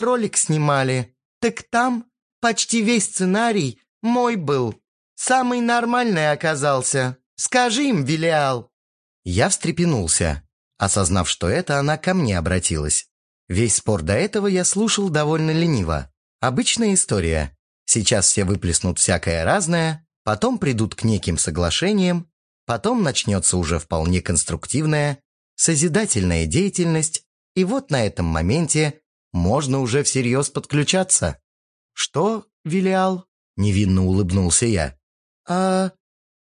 ролик снимали. Так там почти весь сценарий мой был. Самый нормальный оказался. Скажи им, Вилиал». Я встрепенулся, осознав, что это она ко мне обратилась. Весь спор до этого я слушал довольно лениво. Обычная история. Сейчас все выплеснут всякое разное, потом придут к неким соглашениям, потом начнется уже вполне конструктивная, созидательная деятельность, и вот на этом моменте можно уже всерьез подключаться. «Что, Вилиал?» – невинно улыбнулся я. «А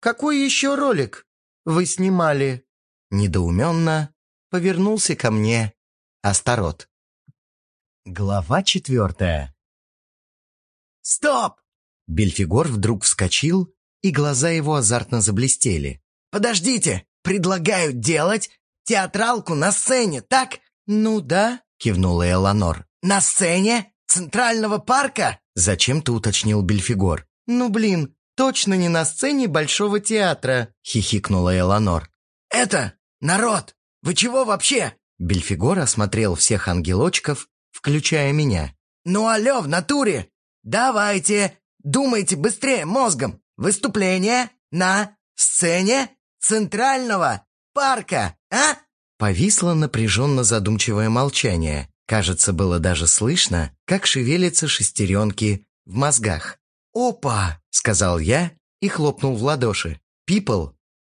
какой еще ролик вы снимали?» Недоуменно повернулся ко мне Астарот. Глава четвертая. «Стоп!» Бельфигор вдруг вскочил, и глаза его азартно заблестели. «Подождите! Предлагают делать театралку на сцене, так?» «Ну да», — кивнула Эланор. «На сцене? Центрального парка?» Зачем-то уточнил Бельфигор. «Ну блин, точно не на сцене Большого театра», — хихикнула Эланор. «Это, народ, вы чего вообще?» Бельфигор осмотрел всех ангелочков, включая меня. «Ну алло, в натуре! Давайте, думайте быстрее мозгом! Выступление на сцене Центрального парка, а?» Повисло напряженно задумчивое молчание. Кажется, было даже слышно, как шевелятся шестеренки в мозгах. «Опа!» — сказал я и хлопнул в ладоши. «Пипл,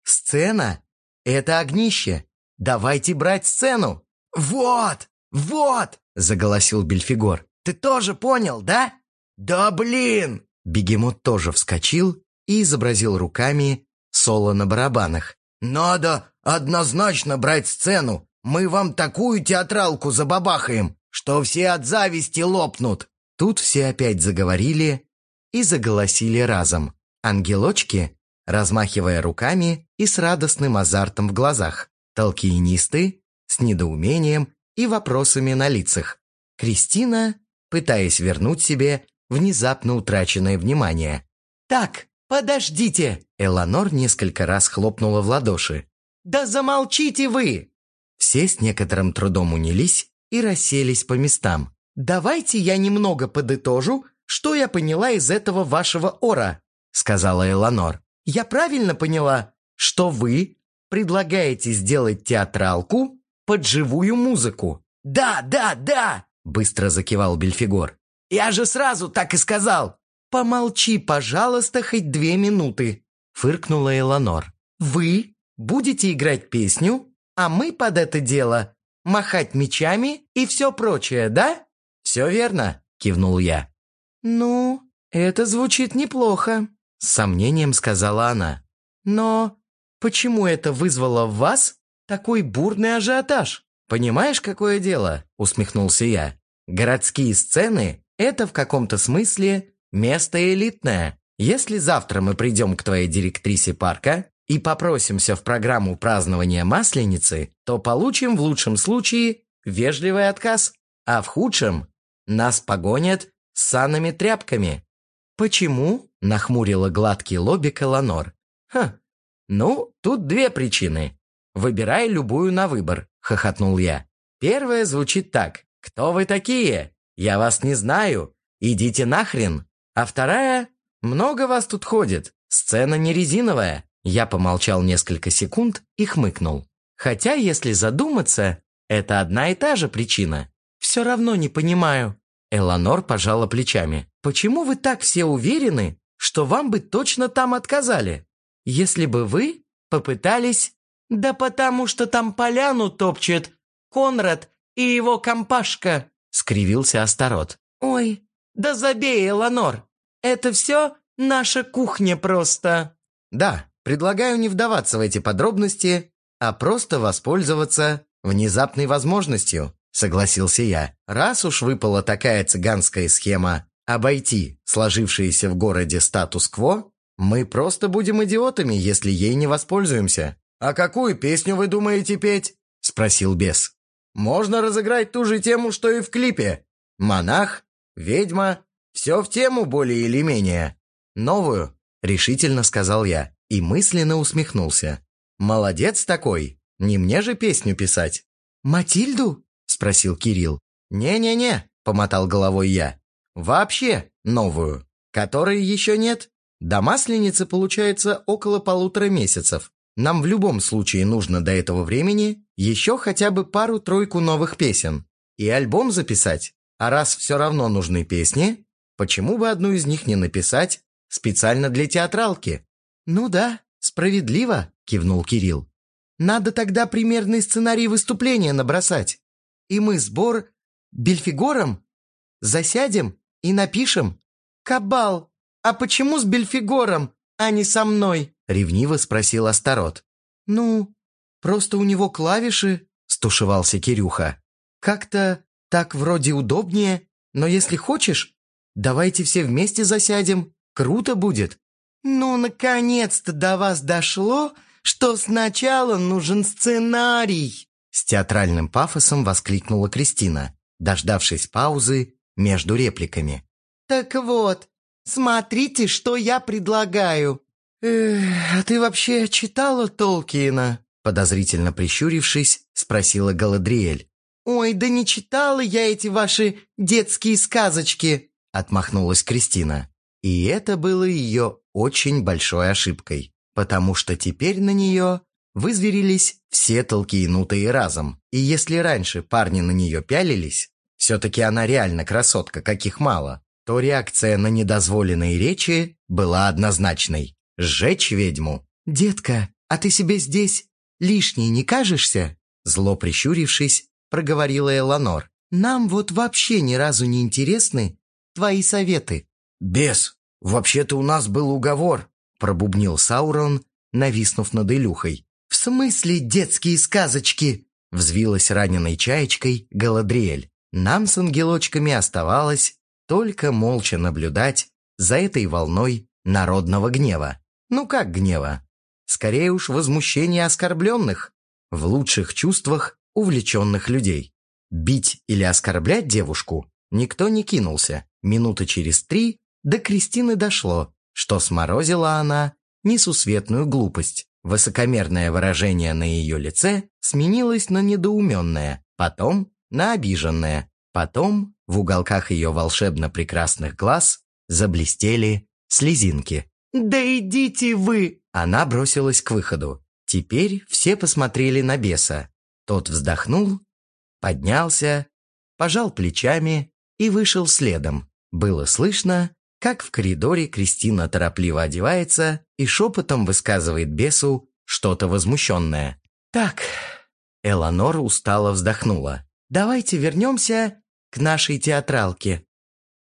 сцена — это огнище. Давайте брать сцену!» «Вот! Вот!» — заголосил Бельфигор. «Ты тоже понял, да?» «Да блин!» Бегемот тоже вскочил и изобразил руками соло на барабанах. «Надо однозначно брать сцену. Мы вам такую театралку забабахаем, что все от зависти лопнут». Тут все опять заговорили и заголосили разом. Ангелочки, размахивая руками и с радостным азартом в глазах. Толкиенисты с недоумением и вопросами на лицах. Кристина, пытаясь вернуть себе внезапно утраченное внимание. «Так, подождите!» Эланор несколько раз хлопнула в ладоши. «Да замолчите вы!» Все с некоторым трудом унялись и расселись по местам. «Давайте я немного подытожу, что я поняла из этого вашего ора», сказала Эланор. «Я правильно поняла, что вы предлагаете сделать театралку под живую музыку?» «Да, да, да!» быстро закивал Бельфигор. «Я же сразу так и сказал!» «Помолчи, пожалуйста, хоть две минуты», — фыркнула Эланор. «Вы будете играть песню, а мы под это дело махать мечами и все прочее, да?» «Все верно», — кивнул я. «Ну, это звучит неплохо», — с сомнением сказала она. «Но почему это вызвало в вас такой бурный ажиотаж?» «Понимаешь, какое дело?» — усмехнулся я. «Городские сцены — это в каком-то смысле место элитное. Если завтра мы придем к твоей директрисе парка и попросимся в программу празднования Масленицы, то получим в лучшем случае вежливый отказ, а в худшем нас погонят с санными тряпками». «Почему?» — нахмурила гладкий лобик Эланор. «Ха, ну, тут две причины. Выбирай любую на выбор хохотнул я. Первое звучит так. «Кто вы такие? Я вас не знаю. Идите нахрен». А вторая «Много вас тут ходит. Сцена не резиновая». Я помолчал несколько секунд и хмыкнул. Хотя, если задуматься, это одна и та же причина. Все равно не понимаю. Эланор пожала плечами. Почему вы так все уверены, что вам бы точно там отказали? Если бы вы попытались «Да потому что там поляну топчет Конрад и его компашка», — скривился Астарот. «Ой, да забей, Эланор, это все наша кухня просто». «Да, предлагаю не вдаваться в эти подробности, а просто воспользоваться внезапной возможностью», — согласился я. «Раз уж выпала такая цыганская схема обойти сложившийся в городе статус-кво, мы просто будем идиотами, если ей не воспользуемся». «А какую песню вы думаете петь?» – спросил бес. «Можно разыграть ту же тему, что и в клипе. Монах, ведьма, все в тему более или менее. Новую», – решительно сказал я и мысленно усмехнулся. «Молодец такой, не мне же песню писать». «Матильду?» – спросил Кирилл. «Не-не-не, помотал головой я. Вообще новую, которой еще нет. До Масленицы получается около полутора месяцев. Нам в любом случае нужно до этого времени еще хотя бы пару-тройку новых песен. И альбом записать. А раз все равно нужны песни, почему бы одну из них не написать специально для театралки? Ну да, справедливо, кивнул Кирилл. Надо тогда примерный сценарий выступления набросать. И мы сбор Бельфигором засядем и напишем. Кабал, а почему с Бельфигором, а не со мной? Ревниво спросил Астарот. Ну, просто у него клавиши, стушевался Кирюха. Как-то так вроде удобнее, но если хочешь, давайте все вместе засядем. Круто будет. Ну, наконец-то до вас дошло, что сначала нужен сценарий!» С театральным пафосом воскликнула Кристина, дождавшись паузы между репликами. «Так вот, смотрите, что я предлагаю!» «Эх, а ты вообще читала Толкиена?» Подозрительно прищурившись, спросила Галадриэль. «Ой, да не читала я эти ваши детские сказочки!» Отмахнулась Кристина. И это было ее очень большой ошибкой потому что теперь на нее вызверились все толкиенутые разом. И если раньше парни на нее пялились, все-таки она реально красотка, каких мало, то реакция на недозволенные речи была однозначной – сжечь ведьму. «Детка, а ты себе здесь лишней не кажешься?» Зло прищурившись, проговорила Эланор. «Нам вот вообще ни разу не интересны твои советы». «Бес, вообще-то у нас был уговор», пробубнил Саурон, нависнув над Илюхой. «В смысле детские сказочки?» взвилась раненой чаечкой Галадриэль. Нам с ангелочками оставалось только молча наблюдать за этой волной народного гнева. Ну как гнева? Скорее уж возмущения оскорбленных, в лучших чувствах увлеченных людей. Бить или оскорблять девушку никто не кинулся. Минуты через три до Кристины дошло, что сморозила она несусветную глупость. Высокомерное выражение на ее лице сменилось на недоуменное, потом на обиженное, потом в уголках ее волшебно прекрасных глаз заблестели слезинки. «Да идите вы!» Она бросилась к выходу. Теперь все посмотрели на беса. Тот вздохнул, поднялся, пожал плечами и вышел следом. Было слышно, как в коридоре Кристина торопливо одевается и шепотом высказывает бесу что-то возмущенное. «Так...» Эланор устало вздохнула. «Давайте вернемся к нашей театралке».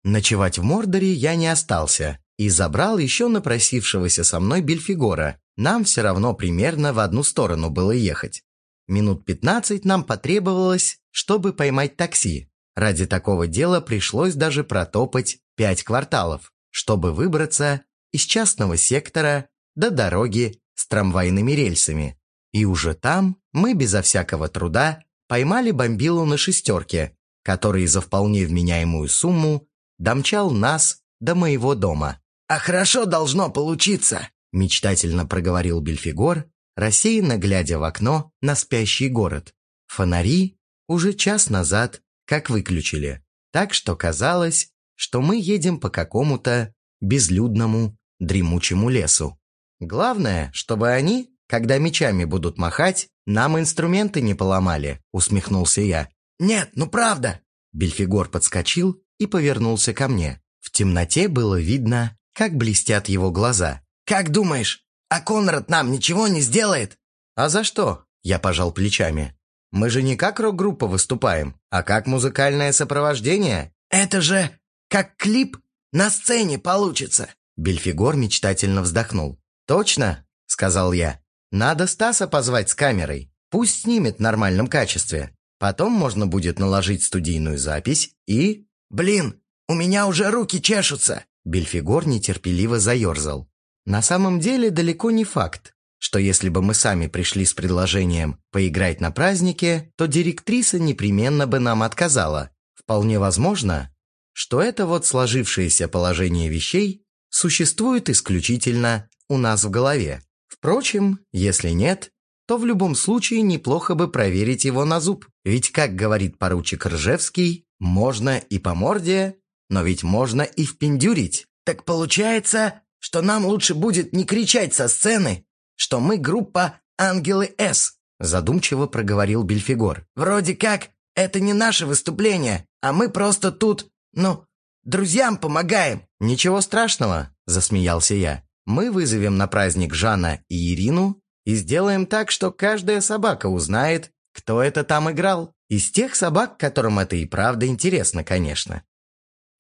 Ночевать в Мордоре я не остался и забрал еще напросившегося со мной Бельфигора. Нам все равно примерно в одну сторону было ехать. Минут пятнадцать нам потребовалось, чтобы поймать такси. Ради такого дела пришлось даже протопать пять кварталов, чтобы выбраться из частного сектора до дороги с трамвайными рельсами. И уже там мы безо всякого труда поймали бомбилу на шестерке, который за вполне вменяемую сумму домчал нас до моего дома. «А хорошо должно получиться», – мечтательно проговорил Бельфигор, рассеянно глядя в окно на спящий город. Фонари уже час назад как выключили, так что казалось, что мы едем по какому-то безлюдному, дремучему лесу. Главное, чтобы они, когда мечами будут махать, нам инструменты не поломали, усмехнулся я. Нет, ну правда. Бельфигор подскочил и повернулся ко мне. В темноте было видно, как блестят его глаза. Как думаешь, а Конрад нам ничего не сделает? А за что? Я пожал плечами. Мы же не как рок-группа выступаем, а как музыкальное сопровождение. Это же как клип на сцене получится!» Бельфигор мечтательно вздохнул. «Точно?» — сказал я. «Надо Стаса позвать с камерой. Пусть снимет в нормальном качестве. Потом можно будет наложить студийную запись и...» «Блин, у меня уже руки чешутся!» Бельфигор нетерпеливо заерзал. «На самом деле далеко не факт, что если бы мы сами пришли с предложением поиграть на празднике, то директриса непременно бы нам отказала. Вполне возможно, что это вот сложившееся положение вещей существует исключительно у нас в голове. Впрочем, если нет, то в любом случае неплохо бы проверить его на зуб. Ведь, как говорит поручик Ржевский, можно и по морде, но ведь можно и впендюрить. Так получается, что нам лучше будет не кричать со сцены, что мы группа «Ангелы С», задумчиво проговорил Бельфигор. Вроде как это не наше выступление, а мы просто тут, ну, друзьям помогаем. Ничего страшного, засмеялся я. Мы вызовем на праздник Жана и Ирину и сделаем так, что каждая собака узнает, кто это там играл. Из тех собак, которым это и правда интересно, конечно.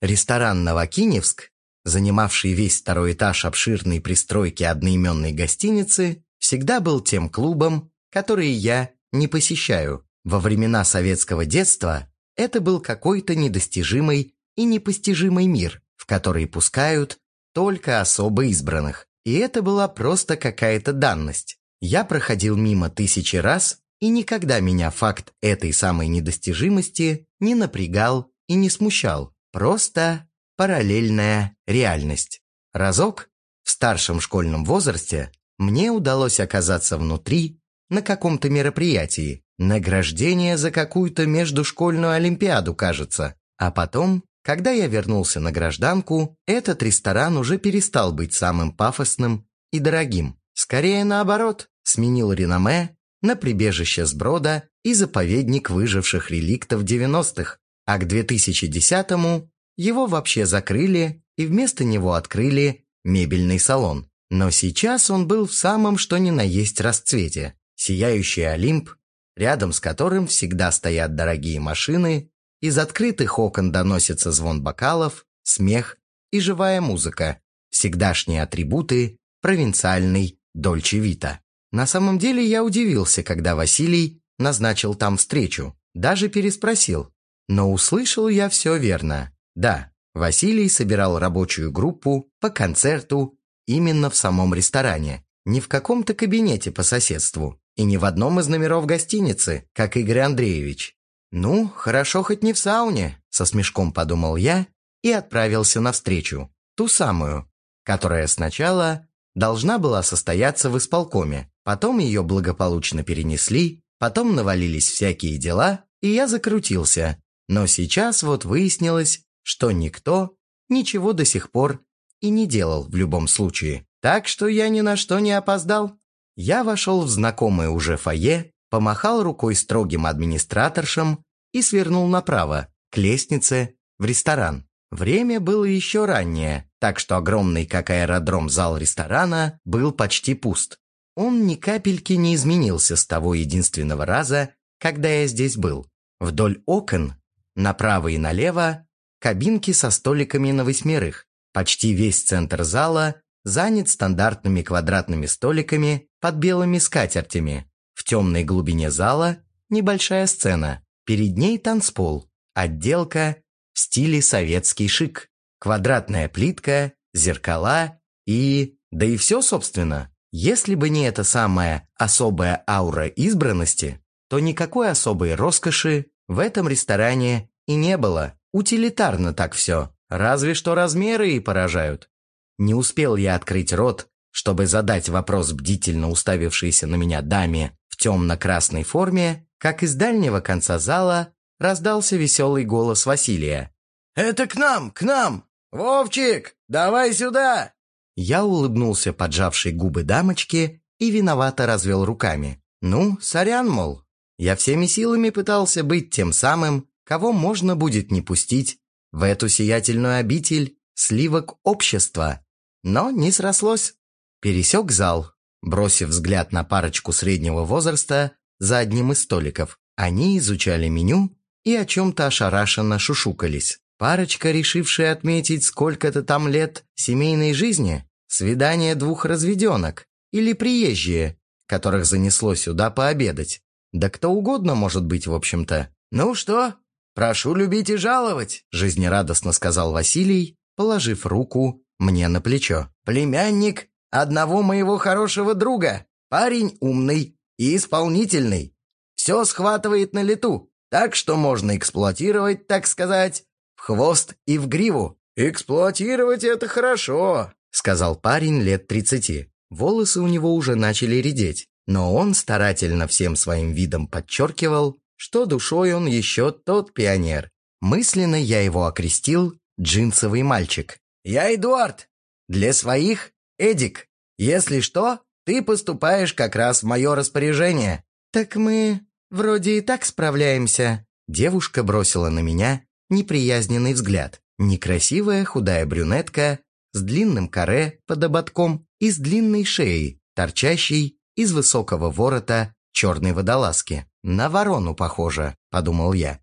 Ресторан «Новокиневск», занимавший весь второй этаж обширной пристройки одноименной гостиницы, всегда был тем клубом, который я не посещаю. Во времена советского детства это был какой-то недостижимый и непостижимый мир, в который пускают только особо избранных. И это была просто какая-то данность. Я проходил мимо тысячи раз, и никогда меня факт этой самой недостижимости не напрягал и не смущал. Просто параллельная реальность. Разок, в старшем школьном возрасте, мне удалось оказаться внутри на каком-то мероприятии, награждение за какую-то междушкольную олимпиаду, кажется. А потом, когда я вернулся на гражданку, этот ресторан уже перестал быть самым пафосным и дорогим. Скорее наоборот, сменил реноме на прибежище сброда и заповедник выживших реликтов 90-х, а к 2010-му его вообще закрыли и вместо него открыли мебельный салон. Но сейчас он был в самом что ни на есть расцвете. Сияющий Олимп, рядом с которым всегда стоят дорогие машины, из открытых окон доносится звон бокалов, смех и живая музыка, всегдашние атрибуты провинциальной Дольче Вита. На самом деле я удивился, когда Василий назначил там встречу, даже переспросил. Но услышал я все верно. Да, Василий собирал рабочую группу по концерту Именно в самом ресторане, не в каком-то кабинете по соседству и не в одном из номеров гостиницы, как Игорь Андреевич. «Ну, хорошо хоть не в сауне», – со смешком подумал я и отправился навстречу, ту самую, которая сначала должна была состояться в исполкоме, потом ее благополучно перенесли, потом навалились всякие дела, и я закрутился. Но сейчас вот выяснилось, что никто ничего до сих пор и не делал в любом случае. Так что я ни на что не опоздал. Я вошел в знакомое уже фойе, помахал рукой строгим администраторшам и свернул направо, к лестнице, в ресторан. Время было еще раннее, так что огромный, как аэродром, зал ресторана был почти пуст. Он ни капельки не изменился с того единственного раза, когда я здесь был. Вдоль окон, направо и налево, кабинки со столиками на восьмерых, Почти весь центр зала занят стандартными квадратными столиками под белыми скатертями. В темной глубине зала небольшая сцена. Перед ней танцпол, отделка в стиле советский шик, квадратная плитка, зеркала и... Да и все, собственно. Если бы не эта самая особая аура избранности, то никакой особой роскоши в этом ресторане и не было. Утилитарно так все. Разве что размеры и поражают. Не успел я открыть рот, чтобы задать вопрос бдительно уставившейся на меня даме в темно-красной форме, как из дальнего конца зала раздался веселый голос Василия. «Это к нам, к нам! Вовчик, давай сюда!» Я улыбнулся поджавшей губы дамочке и виновато развел руками. «Ну, сорян, мол, я всеми силами пытался быть тем самым, кого можно будет не пустить в эту сиятельную обитель сливок общества. Но не срослось. Пересек зал, бросив взгляд на парочку среднего возраста за одним из столиков. Они изучали меню и о чем-то ошарашенно шушукались. Парочка, решившая отметить сколько-то там лет семейной жизни, свидание двух разведенок или приезжие, которых занесло сюда пообедать. Да кто угодно может быть, в общем-то. «Ну что, «Прошу любить и жаловать», – жизнерадостно сказал Василий, положив руку мне на плечо. «Племянник одного моего хорошего друга. Парень умный и исполнительный. Все схватывает на лету, так что можно эксплуатировать, так сказать, в хвост и в гриву». «Эксплуатировать это хорошо», – сказал парень лет тридцати. Волосы у него уже начали редеть, но он старательно всем своим видом подчеркивал, что душой он еще тот пионер. Мысленно я его окрестил «джинсовый мальчик». «Я Эдуард. Для своих — Эдик. Если что, ты поступаешь как раз в мое распоряжение». «Так мы вроде и так справляемся». Девушка бросила на меня неприязненный взгляд. Некрасивая худая брюнетка с длинным каре под ободком и с длинной шеей, торчащей из высокого ворота черной водолазки. «На ворону похоже», — подумал я.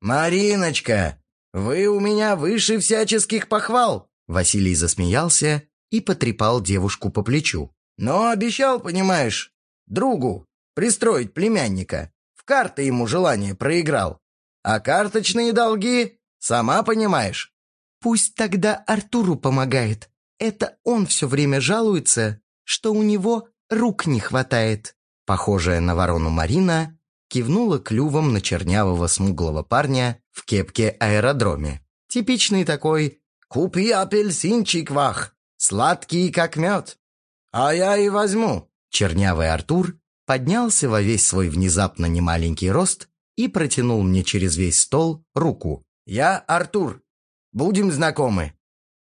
«Мариночка, вы у меня выше всяческих похвал!» Василий засмеялся и потрепал девушку по плечу. «Но обещал, понимаешь, другу пристроить племянника. В карты ему желание проиграл. А карточные долги, сама понимаешь». «Пусть тогда Артуру помогает. Это он все время жалуется, что у него рук не хватает». Похожая на ворону Марина кивнула клювом на чернявого смуглого парня в кепке-аэродроме. Типичный такой «Купи апельсинчик, вах, сладкий как мед». «А я и возьму». Чернявый Артур поднялся во весь свой внезапно немаленький рост и протянул мне через весь стол руку. «Я Артур. Будем знакомы.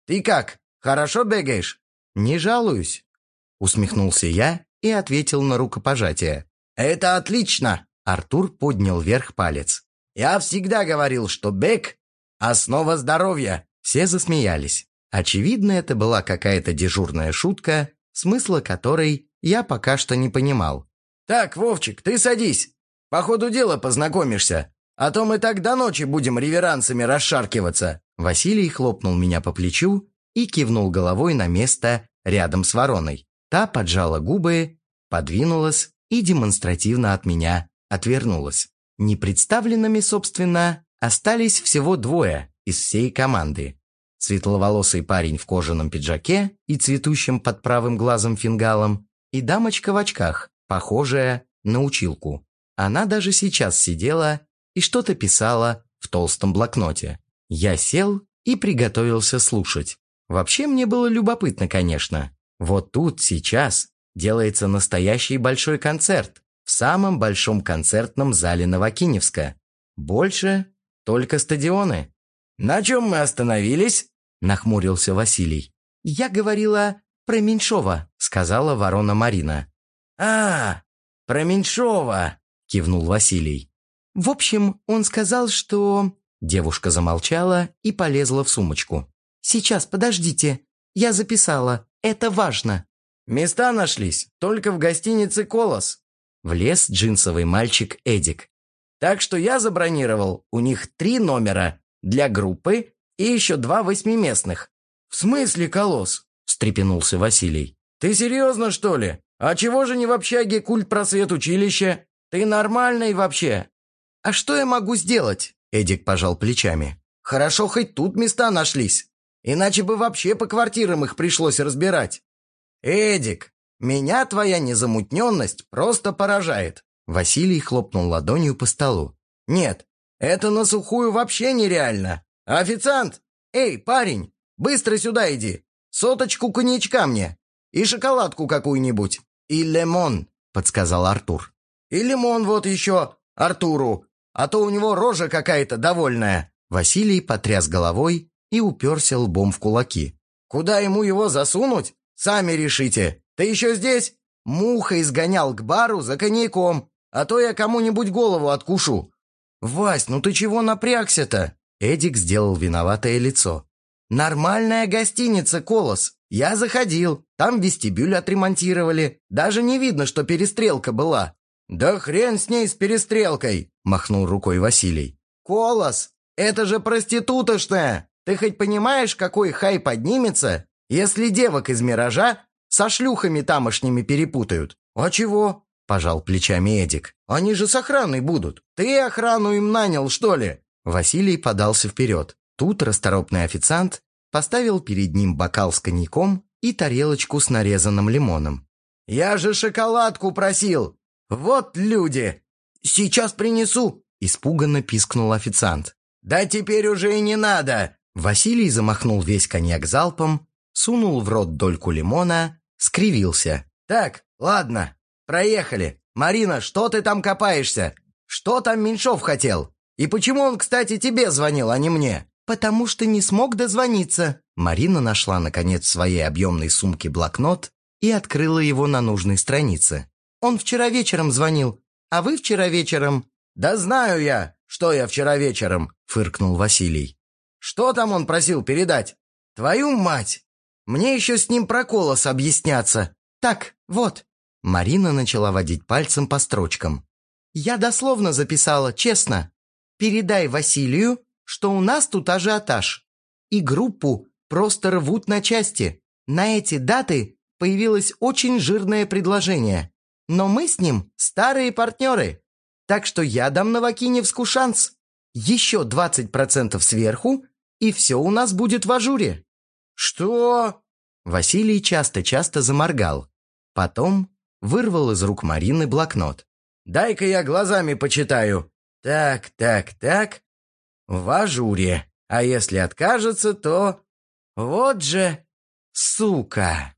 Ты как, хорошо бегаешь?» «Не жалуюсь», — усмехнулся я и ответил на рукопожатие. «Это отлично!» Артур поднял вверх палец. «Я всегда говорил, что бег – основа здоровья!» Все засмеялись. Очевидно, это была какая-то дежурная шутка, смысла которой я пока что не понимал. «Так, Вовчик, ты садись. По ходу дела познакомишься. А то мы так до ночи будем реверансами расшаркиваться». Василий хлопнул меня по плечу и кивнул головой на место рядом с вороной. Та поджала губы, подвинулась и демонстративно от меня отвернулась. Непредставленными, собственно, остались всего двое из всей команды. Светловолосый парень в кожаном пиджаке и цветущим под правым глазом фингалом, и дамочка в очках, похожая на училку. Она даже сейчас сидела и что-то писала в толстом блокноте. Я сел и приготовился слушать. Вообще мне было любопытно, конечно. Вот тут, сейчас, делается настоящий большой концерт в самом большом концертном зале Новокиневска. Больше только стадионы. «На чем мы остановились?» – нахмурился Василий. «Я говорила про Меньшова», – сказала ворона Марина. «А, про Меньшова», – кивнул Василий. «В общем, он сказал, что...» Девушка замолчала и полезла в сумочку. «Сейчас, подождите. Я записала. Это важно». «Места нашлись, только в гостинице «Колос», — влез джинсовый мальчик Эдик. «Так что я забронировал у них три номера для группы и еще два восьмиместных». «В смысле «Колосс»?» — встрепенулся Василий. «Ты серьезно, что ли? А чего же не в общаге культ просвет училища? Ты нормальный вообще?» «А что я могу сделать?» — Эдик пожал плечами. «Хорошо, хоть тут места нашлись. Иначе бы вообще по квартирам их пришлось разбирать. «Эдик, меня твоя незамутненность просто поражает!» Василий хлопнул ладонью по столу. «Нет, это на сухую вообще нереально! Официант! Эй, парень, быстро сюда иди! Соточку коньячка мне! И шоколадку какую-нибудь! И лимон!» — подсказал Артур. «И лимон вот еще Артуру, а то у него рожа какая-то довольная!» Василий потряс головой и уперся лбом в кулаки. «Куда ему его засунуть? Сами решите. Ты еще здесь? Муха изгонял к бару за коньяком, а то я кому-нибудь голову откушу. Вась, ну ты чего напрягся-то? Эдик сделал виноватое лицо. Нормальная гостиница «Колос». Я заходил, там вестибюль отремонтировали. Даже не видно, что перестрелка была. «Да хрен с ней с перестрелкой!» – махнул рукой Василий. «Колос! Это же проститутошная! Ты хоть понимаешь, какой хай поднимется, если девок из «Миража» со шлюхами тамошними перепутают. А чего? Пожал плечами Эдик. Они же с охраной будут. Ты охрану им нанял, что ли? Василий подался вперед. Тут расторопный официант поставил перед ним бокал с коньяком и тарелочку с нарезанным лимоном. «Я же шоколадку просил! Вот люди! Сейчас принесу!» Испуганно пискнул официант. «Да теперь уже и не надо!» Василий замахнул весь коньяк залпом, сунул в рот дольку лимона, скривился. «Так, ладно, проехали. Марина, что ты там копаешься? Что там Меньшов хотел? И почему он, кстати, тебе звонил, а не мне?» «Потому что не смог дозвониться». Марина нашла, наконец, в своей объемной сумке блокнот и открыла его на нужной странице. «Он вчера вечером звонил, а вы вчера вечером...» «Да знаю я, что я вчера вечером», — фыркнул Василий. «Что там он просил передать? Твою мать! Мне еще с ним про колос объясняться». «Так, вот». Марина начала водить пальцем по строчкам. «Я дословно записала, честно. Передай Василию, что у нас тут ажиотаж. И группу просто рвут на части. На эти даты появилось очень жирное предложение. Но мы с ним старые партнеры. Так что я дам Новокиневску шанс. Еще 20% сверху, и все у нас будет в ажуре». «Что?» Василий часто-часто заморгал. Потом вырвал из рук Марины блокнот. «Дай-ка я глазами почитаю. Так, так, так. В ажуре. А если откажется, то... Вот же сука!»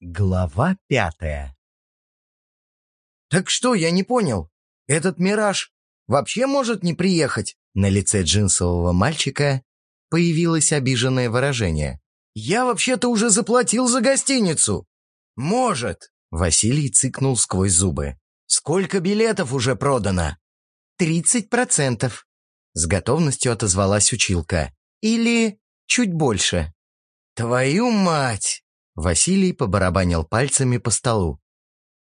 Глава пятая «Так что, я не понял. Этот мираж вообще может не приехать?» На лице джинсового мальчика появилось обиженное выражение. «Я вообще-то уже заплатил за гостиницу!» «Может!» Василий цыкнул сквозь зубы. «Сколько билетов уже продано?» «Тридцать процентов», — с готовностью отозвалась училка. «Или чуть больше». «Твою мать!» Василий побарабанил пальцами по столу.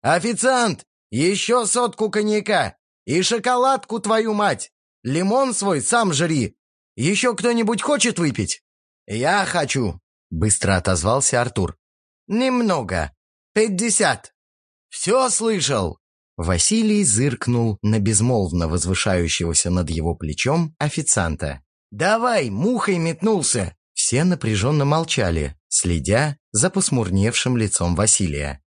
«Официант! Еще сотку коньяка! И шоколадку, твою мать! Лимон свой сам жри! Еще кто-нибудь хочет выпить?» «Я хочу!» — быстро отозвался Артур. «Немного. Пятьдесят. Все слышал?» Василий зыркнул на безмолвно возвышающегося над его плечом официанта. «Давай, мухой метнулся!» Все напряженно молчали, следя за посмурневшим лицом Василия.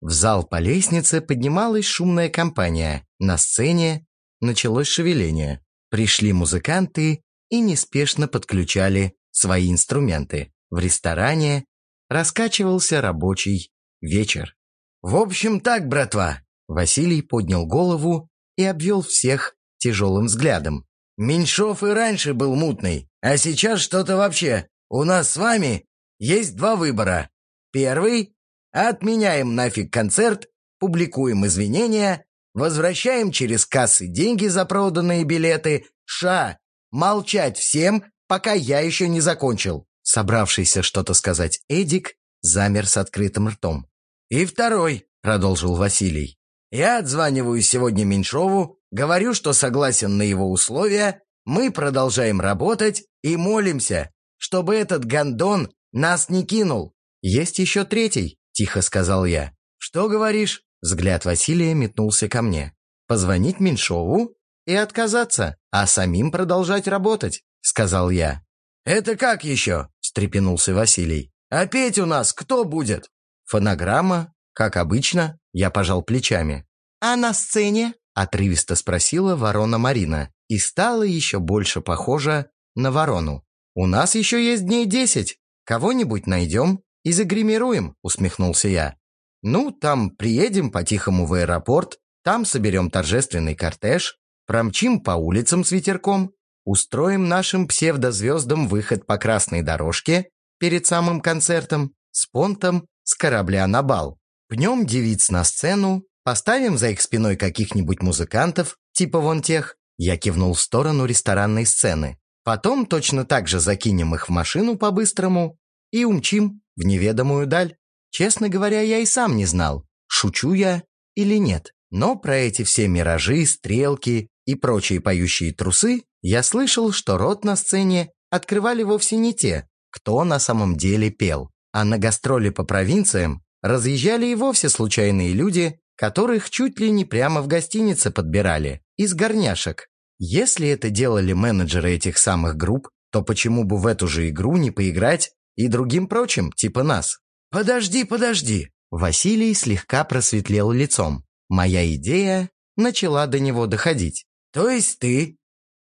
В зал по лестнице поднималась шумная компания. На сцене началось шевеление. Пришли музыканты и неспешно подключали свои инструменты. В ресторане раскачивался рабочий вечер. «В общем так, братва!» Василий поднял голову и обвел всех тяжелым взглядом. «Меньшов и раньше был мутный, а сейчас что-то вообще. У нас с вами есть два выбора. Первый Отменяем нафиг концерт, публикуем извинения, возвращаем через кассы деньги за проданные билеты. Ша! Молчать всем, пока я еще не закончил. Собравшийся что-то сказать Эдик замер с открытым ртом. «И второй», — продолжил Василий. «Я отзваниваю сегодня Меньшову, говорю, что согласен на его условия, мы продолжаем работать и молимся, чтобы этот гондон нас не кинул». «Есть еще третий», Тихо сказал я. «Что говоришь?» Взгляд Василия метнулся ко мне. «Позвонить Меньшову и отказаться, а самим продолжать работать», сказал я. «Это как еще?» Встрепенулся Василий. «А петь у нас кто будет?» «Фонограмма, как обычно», я пожал плечами. «А на сцене?» отрывисто спросила ворона Марина и стала еще больше похожа на ворону. «У нас еще есть дней десять. Кого-нибудь найдем и загримируем», — усмехнулся я. «Ну, там приедем по-тихому в аэропорт, там соберем торжественный кортеж, промчим по улицам с ветерком, устроим нашим псевдозвездам выход по красной дорожке перед самым концертом, с понтом с корабля на бал. Пнем девиц на сцену, поставим за их спиной каких-нибудь музыкантов, типа вон тех, я кивнул в сторону ресторанной сцены. Потом точно так же закинем их в машину по-быстрому и умчим в неведомую даль. Честно говоря, я и сам не знал, шучу я или нет. Но про эти все миражи, стрелки и прочие поющие трусы я слышал, что рот на сцене открывали вовсе не те, кто на самом деле пел. А на гастроли по провинциям разъезжали и вовсе случайные люди, которых чуть ли не прямо в гостинице подбирали, из горняшек. Если это делали менеджеры этих самых групп, то почему бы в эту же игру не поиграть и другим прочим, типа нас. «Подожди, подожди!» Василий слегка просветлел лицом. Моя идея начала до него доходить. «То есть ты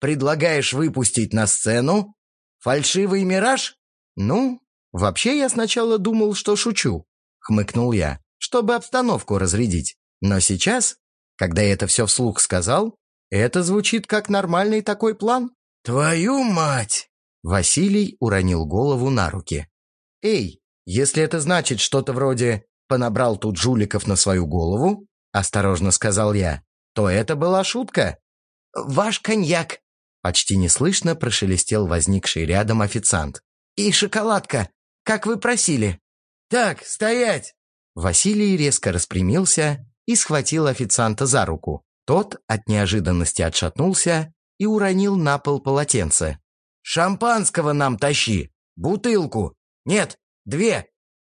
предлагаешь выпустить на сцену фальшивый мираж?» «Ну, вообще я сначала думал, что шучу», — хмыкнул я, чтобы обстановку разрядить. Но сейчас, когда я это все вслух сказал, это звучит как нормальный такой план. «Твою мать!» Василий уронил голову на руки. «Эй, если это значит что-то вроде «понабрал тут жуликов на свою голову», — осторожно сказал я, то это была шутка. «Ваш коньяк!» — почти неслышно прошелестел возникший рядом официант. «И шоколадка, как вы просили». «Так, стоять!» Василий резко распрямился и схватил официанта за руку. Тот от неожиданности отшатнулся и уронил на пол полотенце. Шампанского нам тащи. Бутылку. Нет, две.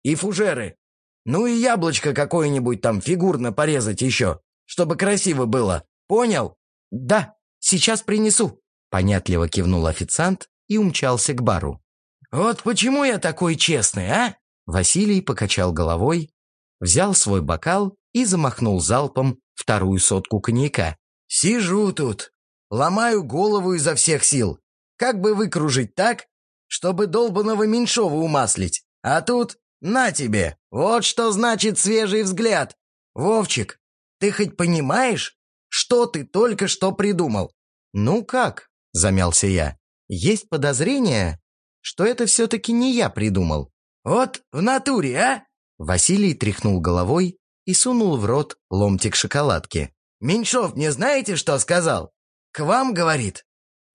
И фужеры. Ну и яблочко какое-нибудь там фигурно порезать еще, чтобы красиво было. Понял? Да, сейчас принесу. Понятливо кивнул официант и умчался к бару. Вот почему я такой честный, а? Василий покачал головой, взял свой бокал и замахнул залпом вторую сотку коньяка. «Сижу тут, ломаю голову изо всех сил, как бы выкружить так, чтобы долбанного Меньшова умаслить? А тут на тебе! Вот что значит свежий взгляд! Вовчик, ты хоть понимаешь, что ты только что придумал?» «Ну как?» – замялся я. «Есть подозрение, что это все-таки не я придумал». «Вот в натуре, а?» Василий тряхнул головой и сунул в рот ломтик шоколадки. «Меньшов мне знаете, что сказал? К вам, говорит,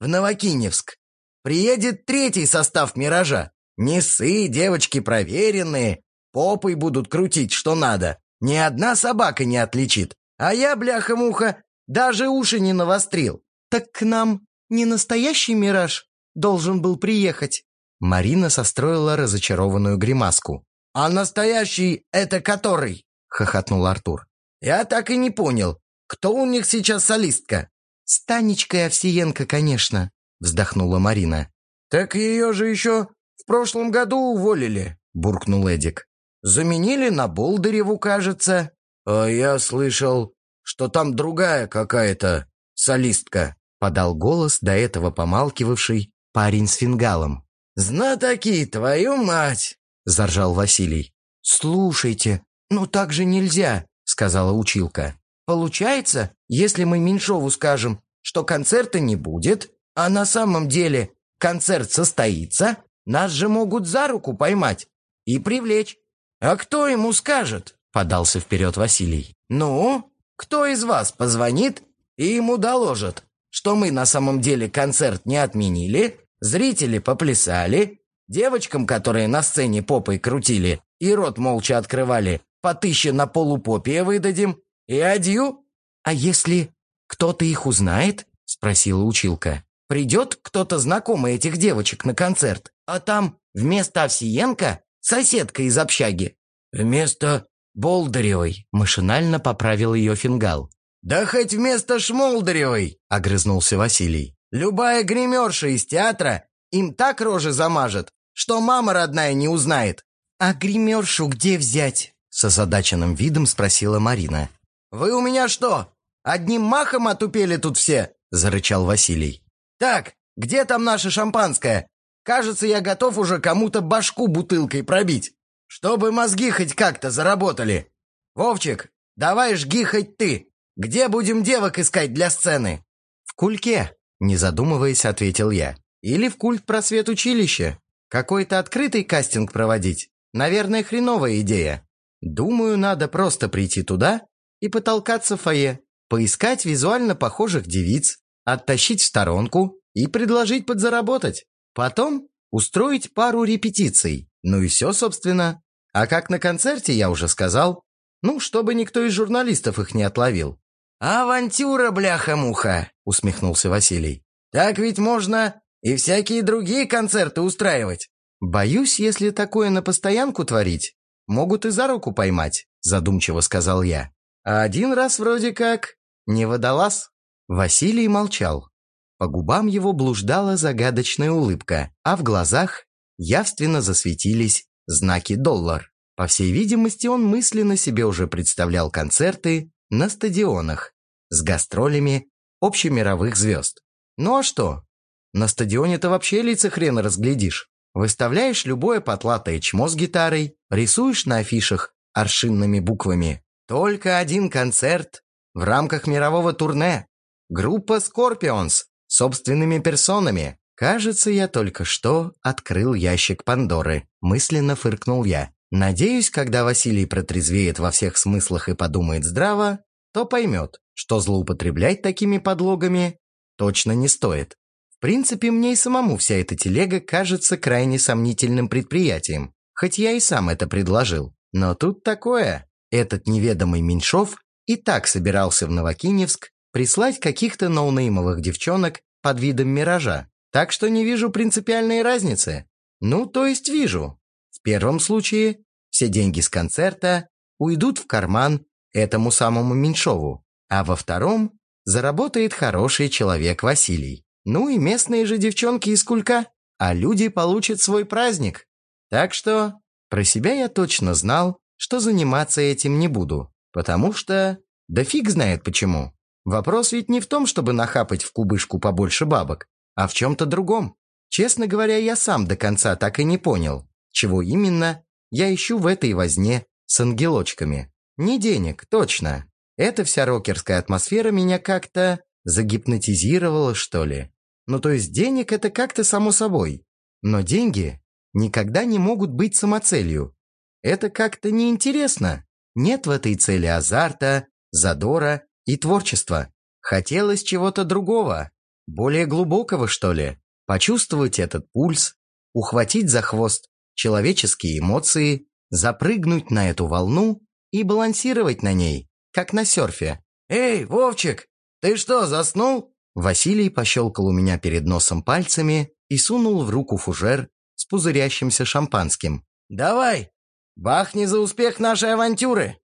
в Новокиневск. Приедет третий состав «Миража». Несы, девочки проверенные, попой будут крутить, что надо. Ни одна собака не отличит. А я, бляха-муха, даже уши не навострил. Так к нам не настоящий «Мираж» должен был приехать. Марина состроила разочарованную гримаску. «А настоящий это который?» — хохотнул Артур. «Я так и не понял, кто у них сейчас солистка?» «С Танечкой Овсиенко, конечно», — вздохнула Марина. «Так ее же еще в прошлом году уволили», — буркнул Эдик. «Заменили на Болдыреву, кажется». «А я слышал, что там другая какая-то солистка», — подал голос до этого помалкивавший парень с фингалом. «Знатоки, твою мать!» — заржал Василий. «Слушайте, ну так же нельзя», — сказала училка. Получается, если мы Меньшову скажем, что концерта не будет, а на самом деле концерт состоится, нас же могут за руку поймать и привлечь. А кто ему скажет? Подался вперед Василий. Ну, кто из вас позвонит и ему доложит, что мы на самом деле концерт не отменили, зрители поплясали, девочкам, которые на сцене попой крутили и рот молча открывали, по тысяче на полупопе выдадим, «И адью?» «А если кто-то их узнает?» — спросила училка. «Придет кто-то знакомый этих девочек на концерт, а там вместо Овсиенко соседка из общаги». «Вместо Болдыревой», — машинально поправил ее фингал. «Да хоть вместо Шмолдыревой», — огрызнулся Василий. «Любая гримерша из театра им так рожи замажет, что мама родная не узнает». «А гримершу где взять?» — с озадаченным видом спросила Марина. «Вы у меня что, одним махом отупели тут все?» – зарычал Василий. «Так, где там наше шампанское? Кажется, я готов уже кому-то башку бутылкой пробить, чтобы мозги хоть как-то заработали. Вовчик, давай жги хоть ты. Где будем девок искать для сцены?» «В кульке», – не задумываясь, ответил я. «Или в культ просвет училища. Какой-то открытый кастинг проводить. Наверное, хреновая идея. Думаю, надо просто прийти туда и потолкаться в фойе, поискать визуально похожих девиц, оттащить в сторонку и предложить подзаработать. Потом устроить пару репетиций. Ну и все, собственно. А как на концерте, я уже сказал. Ну, чтобы никто из журналистов их не отловил. «Авантюра, бляха-муха!» — усмехнулся Василий. «Так ведь можно и всякие другие концерты устраивать». «Боюсь, если такое на постоянку творить, могут и за руку поймать», — задумчиво сказал я. А один раз вроде как не водолаз. Василий молчал. По губам его блуждала загадочная улыбка, а в глазах явственно засветились знаки доллар. По всей видимости, он мысленно себе уже представлял концерты на стадионах с гастролями общемировых звезд. Ну а что? На стадионе-то вообще лица хрена разглядишь. Выставляешь любое потлатое чмо с гитарой, рисуешь на афишах аршинными буквами Только один концерт в рамках мирового турне. Группа Scorpions собственными персонами. Кажется, я только что открыл ящик Пандоры. Мысленно фыркнул я. Надеюсь, когда Василий протрезвеет во всех смыслах и подумает здраво, то поймет, что злоупотреблять такими подлогами точно не стоит. В принципе, мне и самому вся эта телега кажется крайне сомнительным предприятием, хоть я и сам это предложил. Но тут такое. Этот неведомый Меньшов и так собирался в Новокиневск прислать каких-то ноунеймовых девчонок под видом миража, так что не вижу принципиальной разницы. Ну, то есть вижу. В первом случае все деньги с концерта уйдут в карман этому самому Меньшову, а во втором заработает хороший человек Василий. Ну и местные же девчонки из Кулька, а люди получат свой праздник. Так что про себя я точно знал, что заниматься этим не буду, потому что... Да фиг знает почему. Вопрос ведь не в том, чтобы нахапать в кубышку побольше бабок, а в чем-то другом. Честно говоря, я сам до конца так и не понял, чего именно я ищу в этой возне с ангелочками. Не денег, точно. Эта вся рокерская атмосфера меня как-то загипнотизировала, что ли. Ну, то есть денег это как-то само собой. Но деньги никогда не могут быть самоцелью. Это как-то неинтересно. Нет в этой цели азарта, задора и творчества. Хотелось чего-то другого, более глубокого, что ли. Почувствовать этот пульс, ухватить за хвост человеческие эмоции, запрыгнуть на эту волну и балансировать на ней, как на серфе. «Эй, Вовчик, ты что, заснул?» Василий пощелкал у меня перед носом пальцами и сунул в руку фужер с пузырящимся шампанским. «Давай, бахни за успех нашей авантюры!»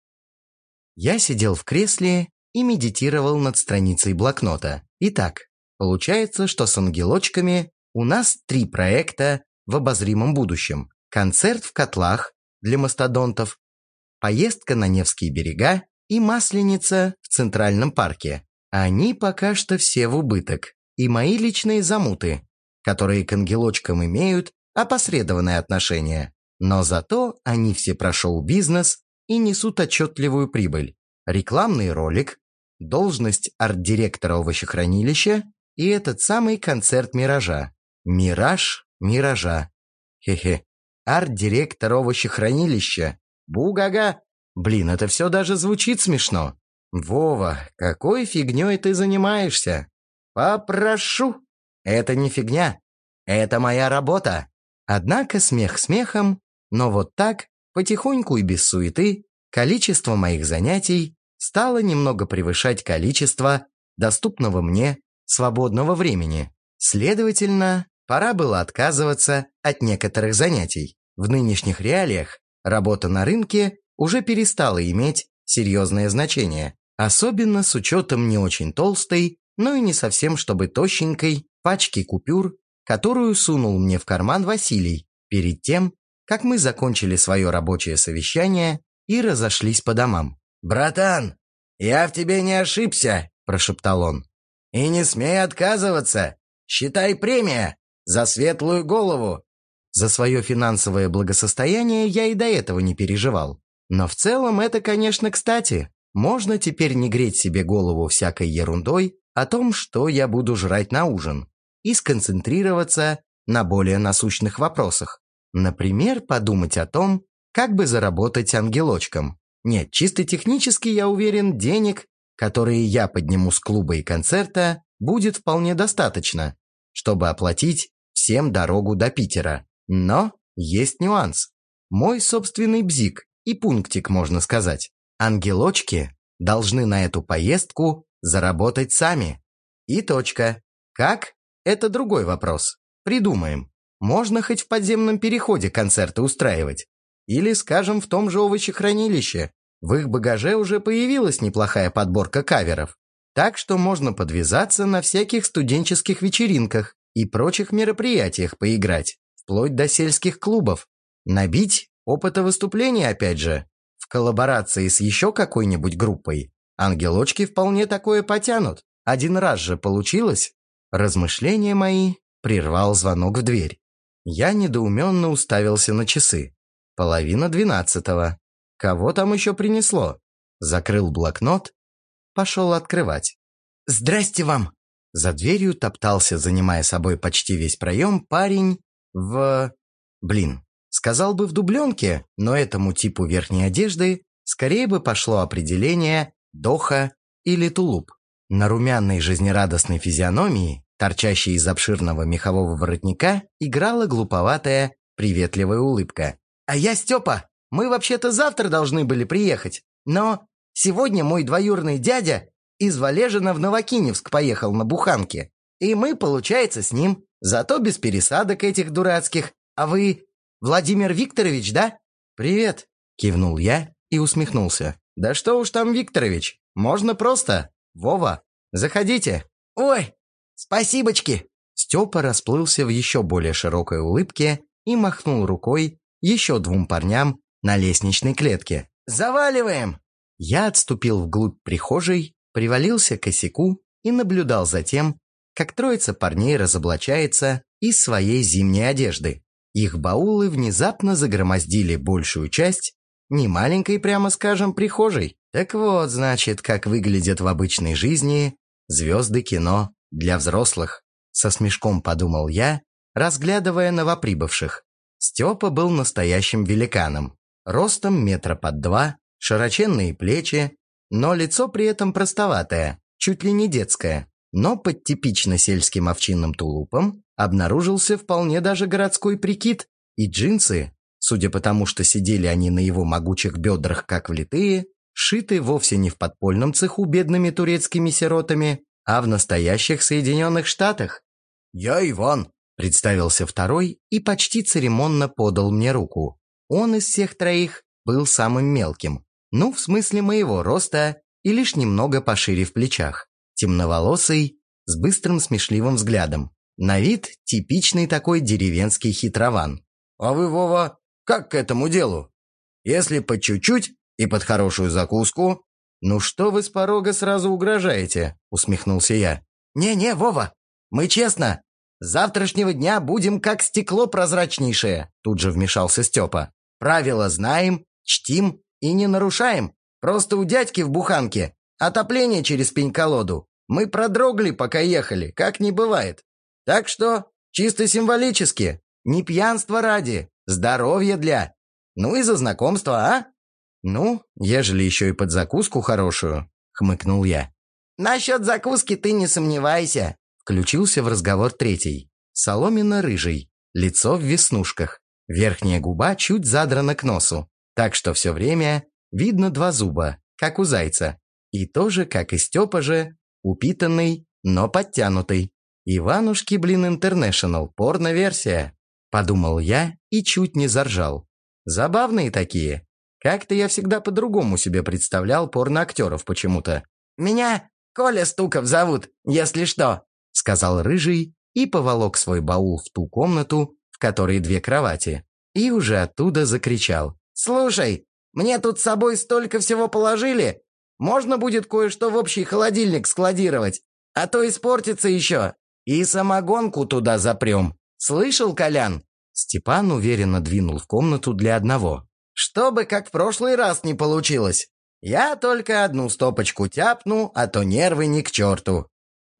Я сидел в кресле и медитировал над страницей блокнота. Итак, получается, что с ангелочками у нас три проекта в обозримом будущем. Концерт в котлах для мастодонтов, поездка на Невские берега и масленица в Центральном парке. Они пока что все в убыток. И мои личные замуты, которые к ангелочкам имеют опосредованное отношение. Но зато они все про шоу-бизнес и несут отчетливую прибыль. Рекламный ролик, должность арт-директора овощехранилища и этот самый концерт «Миража». «Мираж Миража». Хе-хе. Арт-директор овощехранилища Бугага! Блин, это все даже звучит смешно. Вова, какой фигней ты занимаешься? Попрошу. Это не фигня. Это моя работа. Однако смех смехом, но вот так, потихоньку и без суеты, количество моих занятий стало немного превышать количество доступного мне свободного времени. Следовательно, пора было отказываться от некоторых занятий. В нынешних реалиях работа на рынке уже перестала иметь серьезное значение, особенно с учетом не очень толстой, но и не совсем чтобы тощенькой пачки купюр, которую сунул мне в карман Василий перед тем, как мы закончили свое рабочее совещание и разошлись по домам. «Братан, я в тебе не ошибся», – прошептал он. «И не смей отказываться. Считай премия за светлую голову. За свое финансовое благосостояние я и до этого не переживал. Но в целом это, конечно, кстати. Можно теперь не греть себе голову всякой ерундой о том, что я буду жрать на ужин, и сконцентрироваться на более насущных вопросах. Например, подумать о том, как бы заработать ангелочком. Нет, чисто технически, я уверен, денег, которые я подниму с клуба и концерта, будет вполне достаточно, чтобы оплатить всем дорогу до Питера. Но есть нюанс. Мой собственный бзик и пунктик, можно сказать. Ангелочки должны на эту поездку заработать сами. И точка. Как? Это другой вопрос. Придумаем. Можно хоть в подземном переходе концерты устраивать. Или, скажем, в том же овощехранилище. В их багаже уже появилась неплохая подборка каверов. Так что можно подвязаться на всяких студенческих вечеринках и прочих мероприятиях поиграть вплоть до сельских клубов. Набить опыта выступления, опять же, в коллаборации с еще какой-нибудь группой. Ангелочки вполне такое потянут. Один раз же получилось. Размышления мои прервал звонок в дверь. Я недоуменно уставился на часы. Половина двенадцатого. Кого там еще принесло? закрыл блокнот, пошел открывать. «Здрасте вам!» За дверью топтался, занимая собой почти весь проем, парень в... Блин, сказал бы в дубленке, но этому типу верхней одежды скорее бы пошло определение «доха» или «тулуп». На румяной жизнерадостной физиономии, торчащей из обширного мехового воротника, играла глуповатая, приветливая улыбка. «А я Степа! Мы вообще-то завтра должны были приехать, но сегодня мой двоюрный дядя из Валежина в Новокиневск поехал на буханке, и мы, получается, с ним, зато без пересадок этих дурацких. А вы Владимир Викторович, да?» «Привет!» — кивнул я и усмехнулся. «Да что уж там, Викторович, можно просто. Вова, заходите». «Ой, спасибочки!» Степа расплылся в еще более широкой улыбке и махнул рукой еще двум парням на лестничной клетке. «Заваливаем!» Я отступил вглубь прихожей, привалился к косяку и наблюдал за тем, как троица парней разоблачается из своей зимней одежды. Их баулы внезапно загромоздили большую часть не маленькой, прямо скажем, прихожей. Так вот, значит, как выглядят в обычной жизни звезды кино для взрослых. Со смешком подумал я, разглядывая новоприбывших. Степа был настоящим великаном. Ростом метра под два, широченные плечи, но лицо при этом простоватое, чуть ли не детское. Но под типично сельским овчинным тулупом обнаружился вполне даже городской прикид, и джинсы, судя по тому, что сидели они на его могучих бедрах как влитые, шиты вовсе не в подпольном цеху бедными турецкими сиротами, а в настоящих Соединенных Штатах. «Я Иван», — представился второй и почти церемонно подал мне руку. Он из всех троих был самым мелким, ну, в смысле моего роста и лишь немного пошире в плечах. Темноволосый, с быстрым смешливым взглядом. На вид типичный такой деревенский хитрован. «А вы, Вова, как к этому делу? Если по чуть-чуть и под хорошую закуску...» «Ну что вы с порога сразу угрожаете?» — усмехнулся я. «Не-не, Вова, мы честно. С завтрашнего дня будем как стекло прозрачнейшее», — тут же вмешался Степа. «Правила знаем, чтим и не нарушаем. Просто у дядьки в буханке отопление через пень-колоду. Мы продрогли, пока ехали, как не бывает. Так что чисто символически, не пьянство ради, здоровье для. Ну и за знакомство, а? Ну, ежели еще и под закуску хорошую, хмыкнул я. Насчет закуски ты не сомневайся, включился в разговор третий. Соломенно-рыжий, лицо в веснушках, верхняя губа чуть задрана к носу, так что все время видно два зуба, как у зайца. И тоже, как и Степа же, упитанный, но подтянутый. Иванушки, блин, интернешнл, порно-версия. Подумал я и чуть не заржал. Забавные такие. Как-то я всегда по-другому себе представлял порно-актеров почему-то. «Меня Коля Стуков зовут, если что», — сказал Рыжий и поволок свой баул в ту комнату, в которой две кровати, и уже оттуда закричал. «Слушай, мне тут с собой столько всего положили. Можно будет кое-что в общий холодильник складировать, а то испортится еще. И самогонку туда запрем. Слышал, Колян?» Степан уверенно двинул в комнату для одного. «Чтобы как в прошлый раз не получилось. Я только одну стопочку тяпну, а то нервы ни к черту».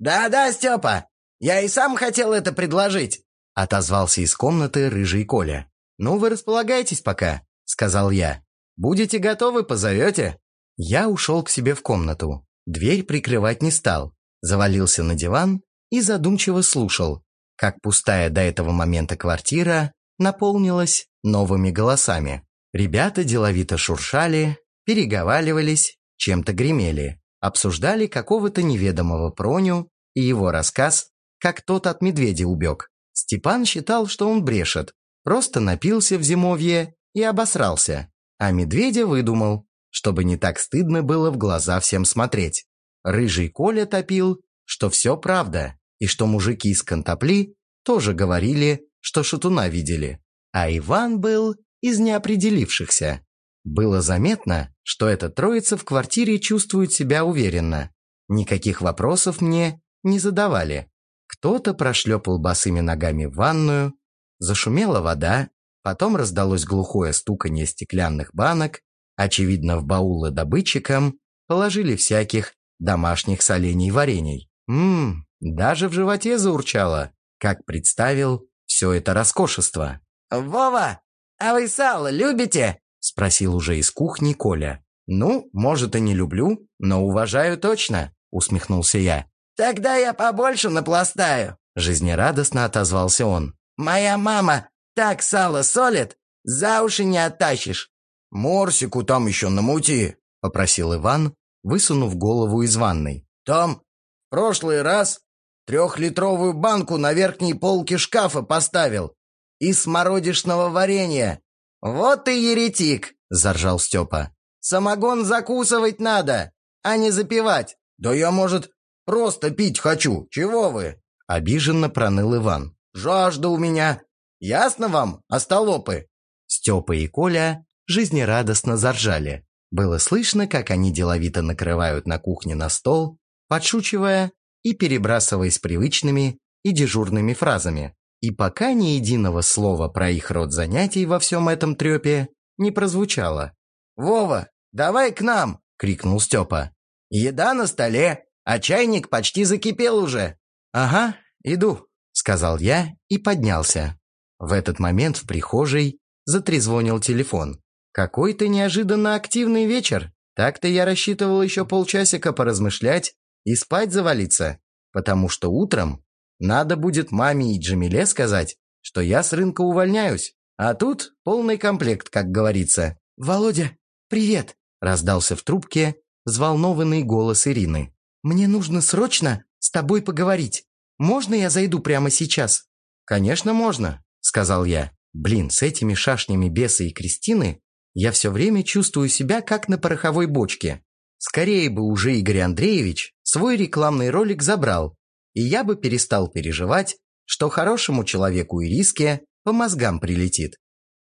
«Да-да, Степа, я и сам хотел это предложить», отозвался из комнаты рыжий Коля. «Ну, вы располагайтесь пока сказал я. «Будете готовы, позовете?» Я ушел к себе в комнату. Дверь прикрывать не стал. Завалился на диван и задумчиво слушал, как пустая до этого момента квартира наполнилась новыми голосами. Ребята деловито шуршали, переговаривались, чем-то гремели, обсуждали какого-то неведомого Проню и его рассказ, как тот от медведя убег. Степан считал, что он брешет, просто напился в зимовье и обосрался, а медведя выдумал, чтобы не так стыдно было в глаза всем смотреть. Рыжий Коля топил, что все правда, и что мужики из Контопли тоже говорили, что шатуна видели, а Иван был из неопределившихся. Было заметно, что эта троица в квартире чувствует себя уверенно. Никаких вопросов мне не задавали. Кто-то прошлепал босыми ногами в ванную, зашумела вода, Потом раздалось глухое стуканье стеклянных банок, Очевидно, в баулы добытчикам положили всяких домашних солений варений. Ммм, даже в животе заурчало, как представил все это роскошество. «Вова, а вы сало любите?» – спросил уже из кухни Коля. «Ну, может, и не люблю, но уважаю точно», – усмехнулся я. «Тогда я побольше напластаю», – жизнерадостно отозвался он. «Моя мама так сало солит, за уши не оттащишь». «Морсику там еще намути», – попросил Иван, высунув голову из ванной. «Там в прошлый раз трехлитровую банку на верхней полке шкафа поставил из смородишного варенья». «Вот и еретик», – заржал Степа. «Самогон закусывать надо, а не запивать». «Да я, может, просто пить хочу. Чего вы?» – обиженно проныл Иван. «Жажда у меня. Ясно вам, остолопы?» Степа и Коля жизнерадостно заржали. Было слышно, как они деловито накрывают на кухне на стол, подшучивая и перебрасываясь привычными и дежурными фразами. И пока ни единого слова про их род занятий во всем этом трепе не прозвучало. «Вова, давай к нам!» — крикнул Степа. «Еда на столе, а чайник почти закипел уже». «Ага, иду», — сказал я и поднялся. В этот момент в прихожей затрезвонил телефон. Какой-то неожиданно активный вечер. Так-то я рассчитывал еще полчасика поразмышлять и спать завалиться, потому что утром надо будет маме и Джамиле сказать, что я с рынка увольняюсь, а тут полный комплект, как говорится. «Володя, привет!» – раздался в трубке взволнованный голос Ирины. «Мне нужно срочно с тобой поговорить. Можно я зайду прямо сейчас?» «Конечно, можно», – сказал я. «Блин, с этими шашнями Беса и Кристины я все время чувствую себя как на пороховой бочке. Скорее бы уже Игорь Андреевич свой рекламный ролик забрал, и я бы перестал переживать, что хорошему человеку Ириске по мозгам прилетит.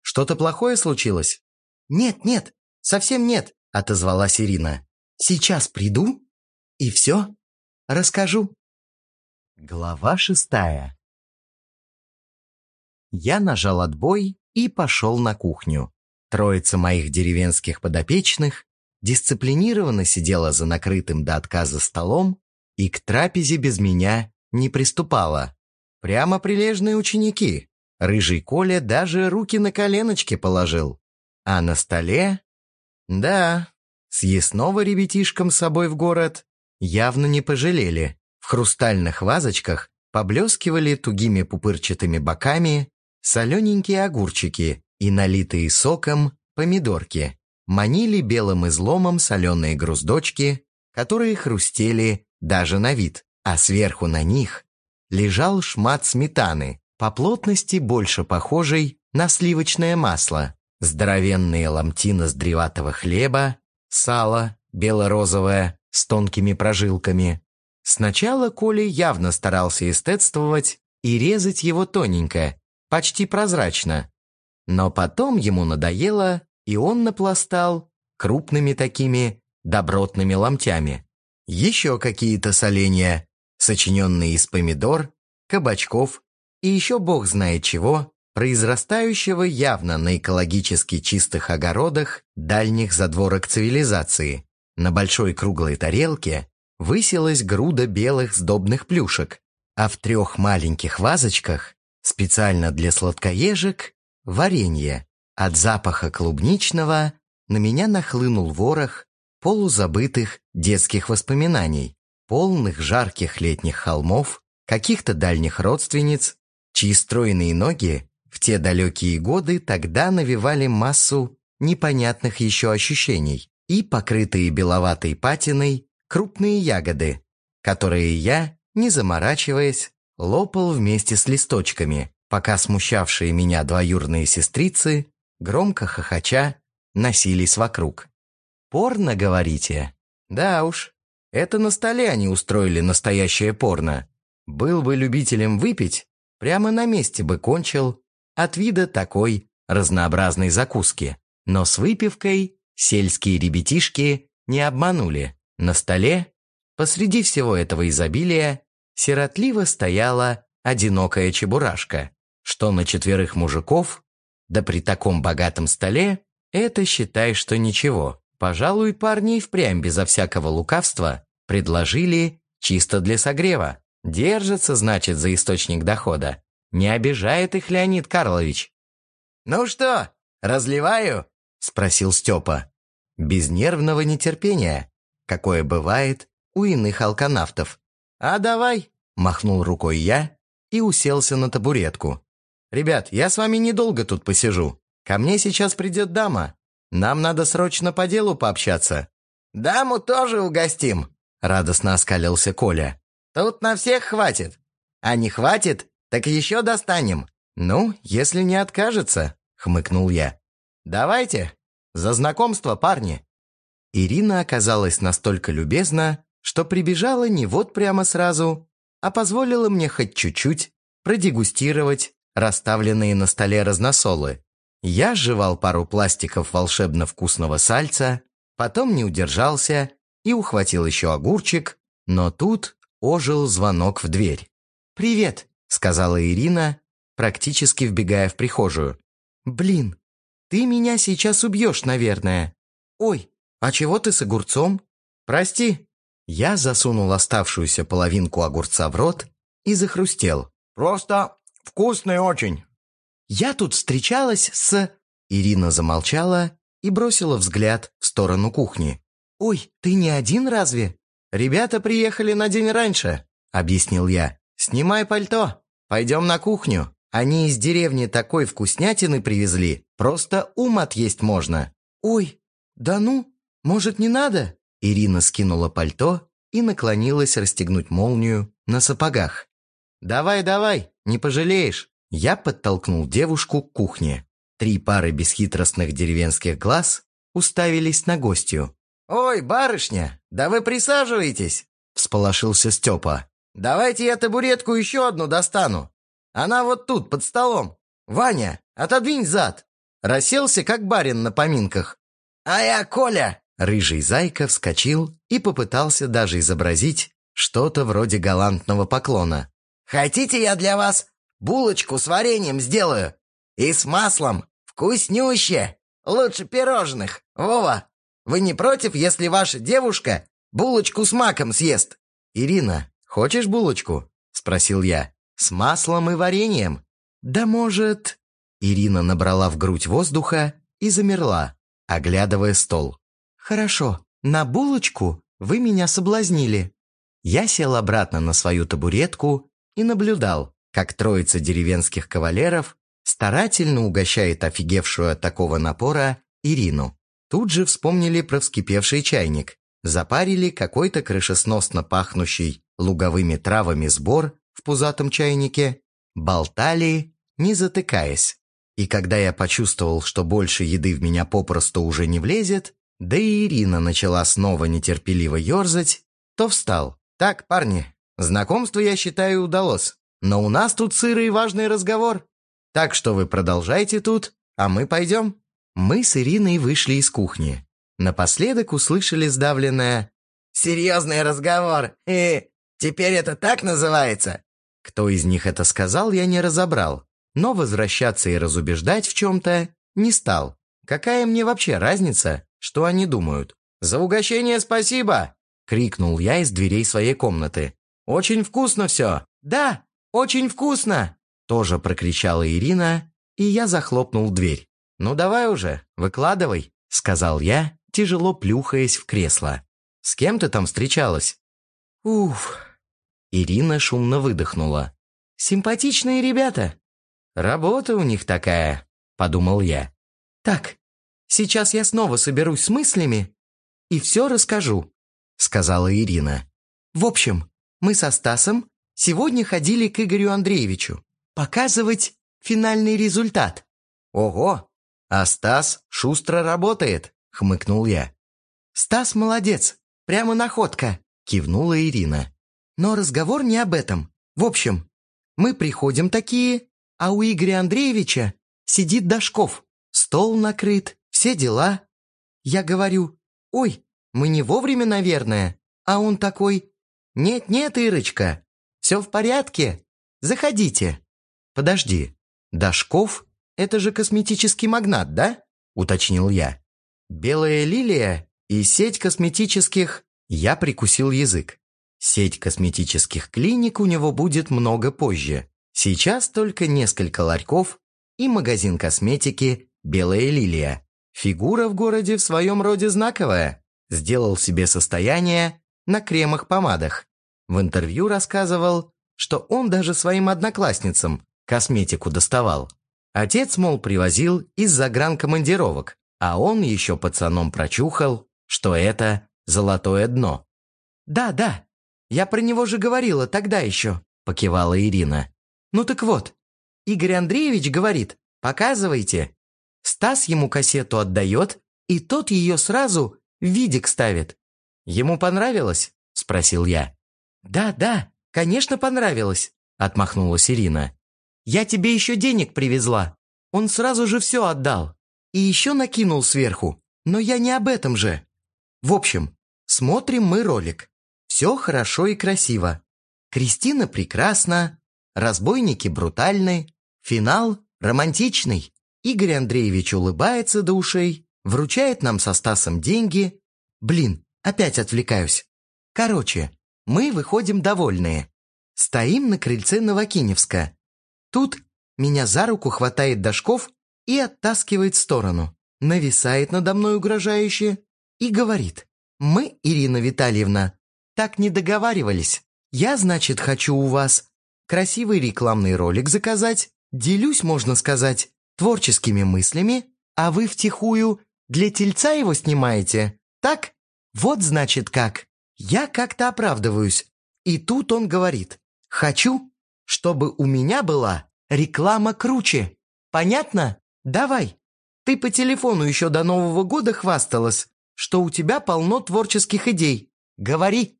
Что-то плохое случилось? «Нет, нет, совсем нет», — отозвалась Ирина. «Сейчас приду и все расскажу». Глава шестая Я нажал отбой и пошел на кухню. Троица моих деревенских подопечных дисциплинированно сидела за накрытым до отказа столом и к трапезе без меня не приступала. Прямо прилежные ученики. Рыжий Коля даже руки на коленочки положил. А на столе... Да, съестного ребятишкам с собой в город явно не пожалели. В хрустальных вазочках поблескивали тугими пупырчатыми боками солененькие огурчики и налитые соком помидорки. Манили белым изломом соленые груздочки, которые хрустели даже на вид, а сверху на них лежал шмат сметаны, по плотности больше похожей на сливочное масло, здоровенные ломти ноздреватого хлеба, сало бело-розовое с тонкими прожилками. Сначала Коля явно старался эстетствовать и резать его тоненько, почти прозрачно. Но потом ему надоело, и он напластал крупными такими добротными ломтями. Еще какие-то соленья, сочиненные из помидор, кабачков и еще бог знает чего, произрастающего явно на экологически чистых огородах дальних задворок цивилизации. На большой круглой тарелке высилась груда белых сдобных плюшек, а в трех маленьких вазочках, специально для сладкоежек, варенье. От запаха клубничного на меня нахлынул ворох полузабытых детских воспоминаний, полных жарких летних холмов, каких-то дальних родственниц, чьи стройные ноги в те далекие годы тогда навевали массу непонятных еще ощущений и покрытые беловатой патиной крупные ягоды, которые я, не заморачиваясь, лопал вместе с листочками, пока смущавшие меня двоюрные сестрицы, громко хохоча, носились вокруг. «Порно, говорите?» «Да уж, это на столе они устроили настоящее порно. Был бы любителем выпить, прямо на месте бы кончил от вида такой разнообразной закуски. Но с выпивкой сельские ребятишки не обманули. На столе, посреди всего этого изобилия, сиротливо стояла одинокая чебурашка, что на четверых мужиков, да при таком богатом столе, Это считай, что ничего. Пожалуй, парни впрямь безо всякого лукавства предложили чисто для согрева. Держится, значит, за источник дохода. Не обижает их Леонид Карлович. «Ну что, разливаю?» – спросил Степа. Без нервного нетерпения, какое бывает у иных алканавтов. «А давай!» – махнул рукой я и уселся на табуретку. «Ребят, я с вами недолго тут посижу. Ко мне сейчас придет дама. Нам надо срочно по делу пообщаться». «Даму тоже угостим», – радостно оскалился Коля. «Тут на всех хватит. А не хватит, так еще достанем». «Ну, если не откажется», – хмыкнул я. «Давайте. За знакомство, парни». Ирина оказалась настолько любезна, что прибежала не вот прямо сразу, а позволила мне хоть чуть-чуть продегустировать расставленные на столе разносолы. Я жевал пару пластиков волшебно вкусного сальца, потом не удержался и ухватил еще огурчик, но тут ожил звонок в дверь. «Привет», — сказала Ирина, практически вбегая в прихожую. «Блин, ты меня сейчас убьешь, наверное. Ой, а чего ты с огурцом? Прости». Я засунул оставшуюся половинку огурца в рот и захрустел. «Просто Вкусный очень!» «Я тут встречалась с...» Ирина замолчала и бросила взгляд в сторону кухни. «Ой, ты не один разве?» «Ребята приехали на день раньше», — объяснил я. «Снимай пальто, пойдем на кухню. Они из деревни такой вкуснятины привезли, просто ум отъесть можно». «Ой, да ну, может, не надо?» Ирина скинула пальто и наклонилась расстегнуть молнию на сапогах. «Давай, давай, не пожалеешь!» Я подтолкнул девушку к кухне. Три пары бесхитростных деревенских глаз уставились на гостью. «Ой, барышня, да вы присаживайтесь!» – всполошился Степа. «Давайте я табуретку еще одну достану. Она вот тут, под столом. Ваня, отодвинь зад!» Расселся, как барин на поминках. «А я Коля!» Рыжий зайка вскочил и попытался даже изобразить что-то вроде галантного поклона. Хотите, я для вас булочку с вареньем сделаю? И с маслом. Вкуснюще. Лучше пирожных. Вова, вы не против, если ваша девушка булочку с маком съест? Ирина, хочешь булочку? Спросил я. С маслом и вареньем? Да может... Ирина набрала в грудь воздуха и замерла, оглядывая стол. «Хорошо, на булочку вы меня соблазнили». Я сел обратно на свою табуретку и наблюдал, как троица деревенских кавалеров старательно угощает офигевшую от такого напора Ирину. Тут же вспомнили про вскипевший чайник, запарили какой-то крышесносно пахнущий луговыми травами сбор в пузатом чайнике, болтали, не затыкаясь. И когда я почувствовал, что больше еды в меня попросту уже не влезет, да и Ирина начала снова нетерпеливо ерзать, то встал. «Так, парни, Знакомство, я считаю, удалось. Но у нас тут сырый важный разговор. Так что вы продолжайте тут, а мы пойдем». Мы с Ириной вышли из кухни. Напоследок услышали сдавленное «Серьезный разговор! И теперь это так называется?» Кто из них это сказал, я не разобрал. Но возвращаться и разубеждать в чем-то не стал. Какая мне вообще разница, что они думают? «За угощение спасибо!» — крикнул я из дверей своей комнаты. «Очень вкусно все!» «Да, очень вкусно!» Тоже прокричала Ирина, и я захлопнул дверь. «Ну давай уже, выкладывай», — сказал я, тяжело плюхаясь в кресло. «С кем ты там встречалась?» «Уф!» Ирина шумно выдохнула. «Симпатичные ребята!» «Работа у них такая», — подумал я. «Так, сейчас я снова соберусь с мыслями и все расскажу», — сказала Ирина. «В общем, мы со Стасом сегодня ходили к Игорю Андреевичу показывать финальный результат. Ого, а Стас шустро работает, хмыкнул я. Стас молодец, прямо находка, кивнула Ирина. Но разговор не об этом. В общем, мы приходим такие, а у Игоря Андреевича сидит Дашков. Стол накрыт, все дела. Я говорю, ой, мы не вовремя, наверное. А он такой, «Нет-нет, Ирочка, все в порядке. Заходите». «Подожди, Дашков – это же косметический магнат, да?» уточнил я. «Белая лилия и сеть косметических...» Я прикусил язык. Сеть косметических клиник у него будет много позже. Сейчас только несколько ларьков и магазин косметики «Белая лилия». Фигура в городе в своем роде знаковая. Сделал себе состояние на кремах-помадах. В интервью рассказывал, что он даже своим одноклассницам косметику доставал. Отец, мол, привозил из загранкомандировок, а он еще пацаном прочухал, что это золотое дно. «Да, да, я про него же говорила тогда еще», – покивала Ирина. «Ну так вот, Игорь Андреевич говорит, показывайте». Стас ему кассету отдает, и тот ее сразу в видик ставит. «Ему понравилось?» – спросил я. «Да, да, конечно понравилось», – отмахнулась Ирина. Я тебе еще денег привезла. Он сразу же все отдал. И еще накинул сверху. Но я не об этом же. В общем, смотрим мы ролик. Все хорошо и красиво. Кристина прекрасна, разбойники брутальны, финал романтичный. Игорь Андреевич улыбается до ушей, вручает нам со Стасом деньги. Блин, опять отвлекаюсь. Короче, мы выходим довольные. Стоим на крыльце Новокиневска. Тут меня за руку хватает Дашков и оттаскивает в сторону, нависает надо мной угрожающе и говорит, «Мы, Ирина Витальевна, так не договаривались. Я, значит, хочу у вас красивый рекламный ролик заказать, делюсь, можно сказать, творческими мыслями, а вы втихую для тельца его снимаете, так? Вот значит как. Я как-то оправдываюсь. И тут он говорит, хочу чтобы у меня была реклама круче. Понятно? Давай. Ты по телефону еще до Нового года хвасталась, что у тебя полно творческих идей. Говори.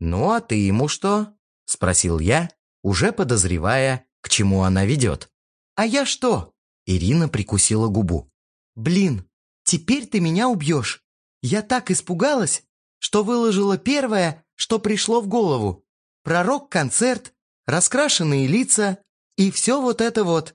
Ну а ты ему что? Спросил я, уже подозревая, к чему она ведет. А я что? Ирина прикусила губу. Блин, теперь ты меня убьешь. Я так испугалась, что выложила первое, что пришло в голову. Пророк концерт раскрашенные лица и все вот это вот.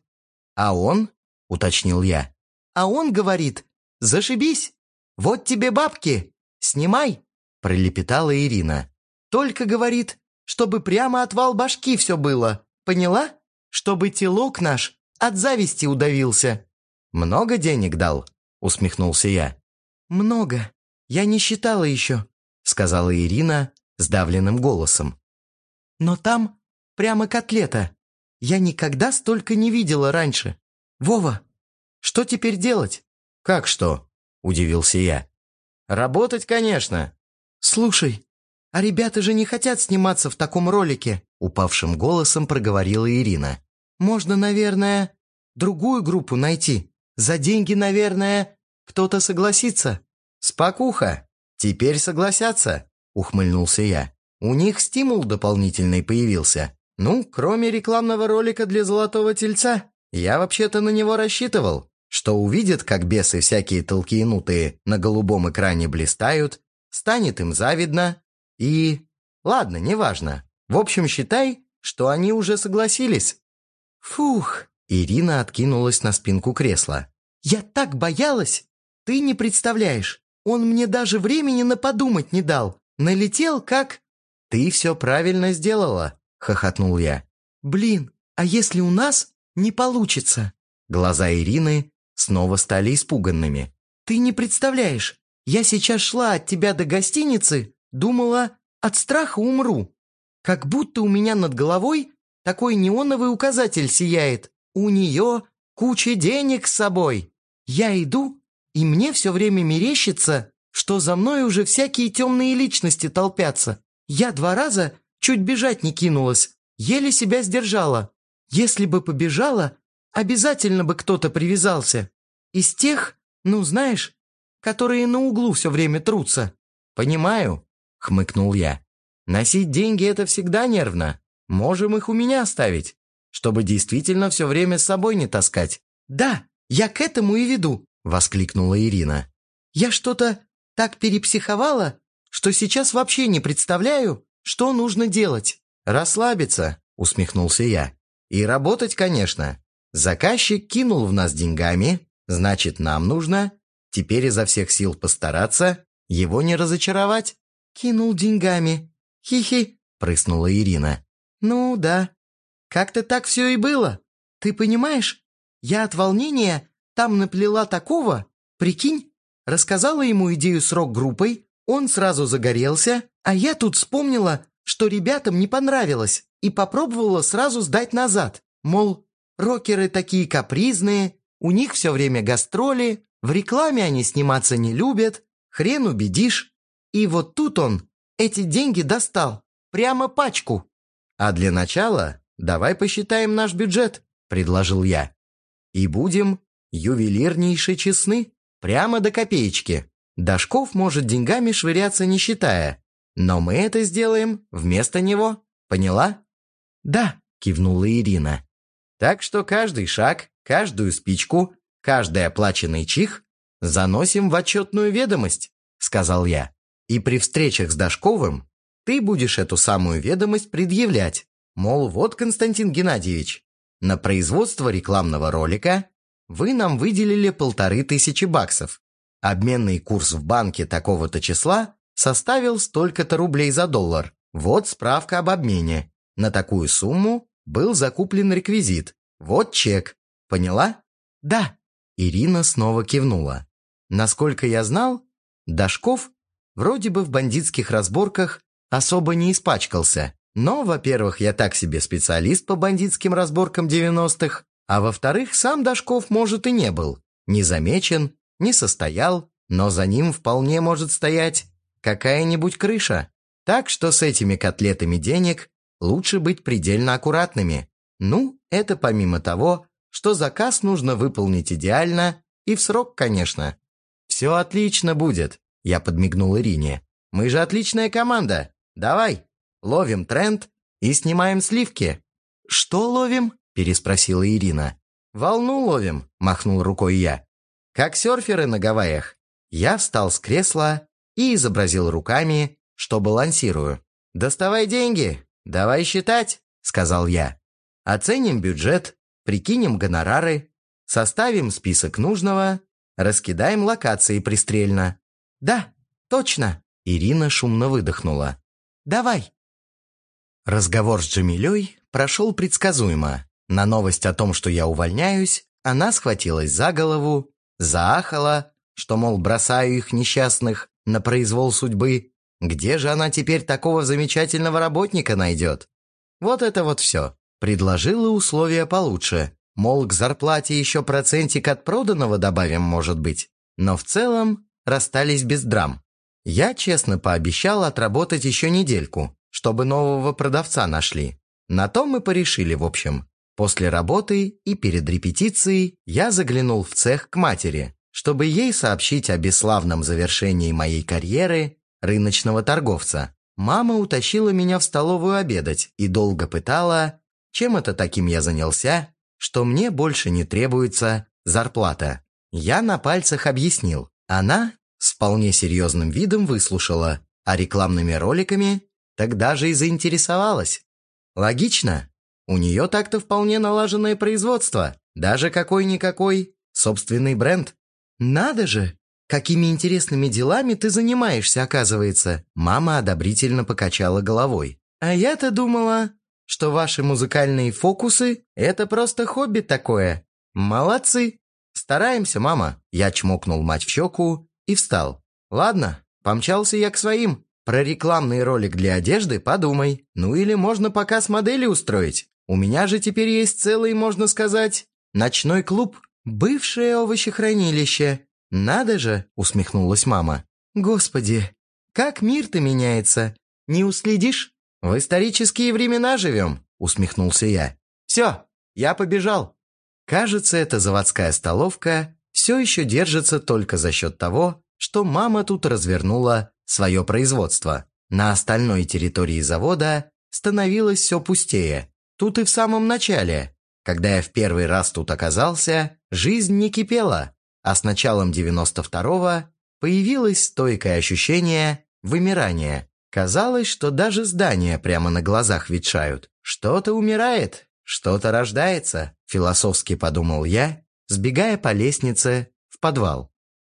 А он, уточнил я, а он говорит, зашибись, вот тебе бабки, снимай, пролепетала Ирина. Только говорит, чтобы прямо отвал башки все было, поняла? Чтобы телок наш от зависти удавился. Много денег дал, усмехнулся я. Много. Я не считала еще, сказала Ирина сдавленным голосом. Но там Прямо котлета. Я никогда столько не видела раньше. Вова, что теперь делать? Как что? Удивился я. Работать, конечно. Слушай, а ребята же не хотят сниматься в таком ролике, упавшим голосом проговорила Ирина. Можно, наверное, другую группу найти. За деньги, наверное, кто-то согласится. Спокуха. Теперь согласятся, ухмыльнулся я. У них стимул дополнительный появился. Ну, кроме рекламного ролика для «Золотого тельца», я вообще-то на него рассчитывал, что увидит, как бесы всякие толкиенутые на голубом экране блистают, станет им завидно и... Ладно, неважно. В общем, считай, что они уже согласились. Фух, Ирина откинулась на спинку кресла. Я так боялась! Ты не представляешь, он мне даже времени на подумать не дал. Налетел как... Ты все правильно сделала, – хохотнул я. «Блин, а если у нас не получится?» Глаза Ирины снова стали испуганными. «Ты не представляешь, я сейчас шла от тебя до гостиницы, думала, от страха умру. Как будто у меня над головой такой неоновый указатель сияет. У нее куча денег с собой. Я иду, и мне все время мерещится, что за мной уже всякие темные личности толпятся. Я два раза Чуть бежать не кинулась, еле себя сдержала. Если бы побежала, обязательно бы кто-то привязался. Из тех, ну знаешь, которые на углу все время трутся. «Понимаю», — хмыкнул я. «Носить деньги — это всегда нервно. Можем их у меня оставить, чтобы действительно все время с собой не таскать». «Да, я к этому и веду», — воскликнула Ирина. «Я что-то так перепсиховала, что сейчас вообще не представляю, что нужно делать? Расслабиться, усмехнулся я. И работать, конечно. Заказчик кинул в нас деньгами, значит, нам нужно Теперь изо всех сил постараться, его не разочаровать. Кинул деньгами. Хи-хи, прыснула Ирина. Ну да, как-то так все и было. Ты понимаешь, я от волнения там наплела такого, прикинь, рассказала ему идею с рок-группой, он сразу загорелся, а я тут вспомнила, что ребятам не понравилось, и попробовала сразу сдать назад. Мол, рокеры такие капризные, у них все время гастроли, в рекламе они сниматься не любят, хрен убедишь. И вот тут он эти деньги достал, прямо пачку. А для начала давай посчитаем наш бюджет, предложил я. И будем ювелирнейше честны, прямо до копеечки. Дашков может деньгами швыряться не считая, но мы это сделаем вместо него. Поняла? Да, кивнула Ирина. Так что каждый шаг, каждую спичку, каждый оплаченный чих заносим в отчетную ведомость, сказал я. И при встречах с Дашковым ты будешь эту самую ведомость предъявлять. Мол, вот, Константин Геннадьевич, на производство рекламного ролика вы нам выделили полторы тысячи баксов. Обменный курс в банке такого-то числа составил столько-то рублей за доллар. Вот справка об обмене. На такую сумму был закуплен реквизит. Вот чек. Поняла? Да. Ирина снова кивнула. Насколько я знал, Дашков вроде бы в бандитских разборках особо не испачкался. Но, во-первых, я так себе специалист по бандитским разборкам 90-х, а во-вторых, сам Дашков, может, и не был. Не замечен, не состоял, но за ним вполне может стоять какая-нибудь крыша. Так что с этими котлетами денег лучше быть предельно аккуратными. Ну, это помимо того, что заказ нужно выполнить идеально и в срок, конечно. «Все отлично будет», – я подмигнул Ирине. «Мы же отличная команда. Давай, ловим тренд и снимаем сливки». «Что ловим?» – переспросила Ирина. «Волну ловим», – махнул рукой я. «Как серферы на Гавайях». Я встал с кресла и изобразил руками, что балансирую. «Доставай деньги, давай считать», – сказал я. «Оценим бюджет, прикинем гонорары, составим список нужного, раскидаем локации пристрельно». «Да, точно», – Ирина шумно выдохнула. «Давай». Разговор с Джамилей прошел предсказуемо. На новость о том, что я увольняюсь, она схватилась за голову, заахала, что, мол, бросаю их несчастных на произвол судьбы. Где же она теперь такого замечательного работника найдет? Вот это вот все. Предложила условия получше. Мол, к зарплате еще процентик от проданного добавим, может быть. Но в целом расстались без драм. Я честно пообещал отработать еще недельку, чтобы нового продавца нашли. На то мы порешили, в общем. После работы и перед репетицией я заглянул в цех к матери, чтобы ей сообщить о бесславном завершении моей карьеры рыночного торговца. Мама утащила меня в столовую обедать и долго пытала, чем это таким я занялся, что мне больше не требуется зарплата. Я на пальцах объяснил. Она с вполне серьезным видом выслушала, а рекламными роликами тогда же и заинтересовалась. Логично. У нее так-то вполне налаженное производство, даже какой-никакой собственный бренд. «Надо же! Какими интересными делами ты занимаешься, оказывается!» Мама одобрительно покачала головой. «А я-то думала, что ваши музыкальные фокусы — это просто хобби такое. Молодцы! Стараемся, мама!» Я чмокнул мать в щеку и встал. «Ладно, помчался я к своим. Про рекламный ролик для одежды подумай. Ну или можно показ модели устроить. У меня же теперь есть целый, можно сказать, ночной клуб». «Бывшее овощехранилище. Надо же!» — усмехнулась мама. «Господи, как мир-то меняется! Не уследишь?» «В исторические времена живем», — усмехнулся я. «Все, я побежал». Кажется, эта заводская столовка все еще держится только за счет того, что мама тут развернула свое производство. На остальной территории завода становилось все пустее. Тут и в самом начале, когда я в первый раз тут оказался, жизнь не кипела, а с началом 92-го появилось стойкое ощущение вымирания. Казалось, что даже здания прямо на глазах ветшают. Что-то умирает, что-то рождается, философски подумал я, сбегая по лестнице в подвал.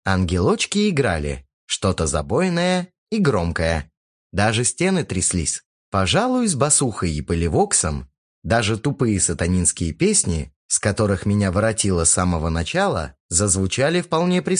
Ангелочки играли, что-то забойное и громкое. Даже стены тряслись. Пожалуй, с басухой и полевоксом даже тупые сатанинские песни, с которых меня воротило с самого начала, зазвучали вполне пристойно.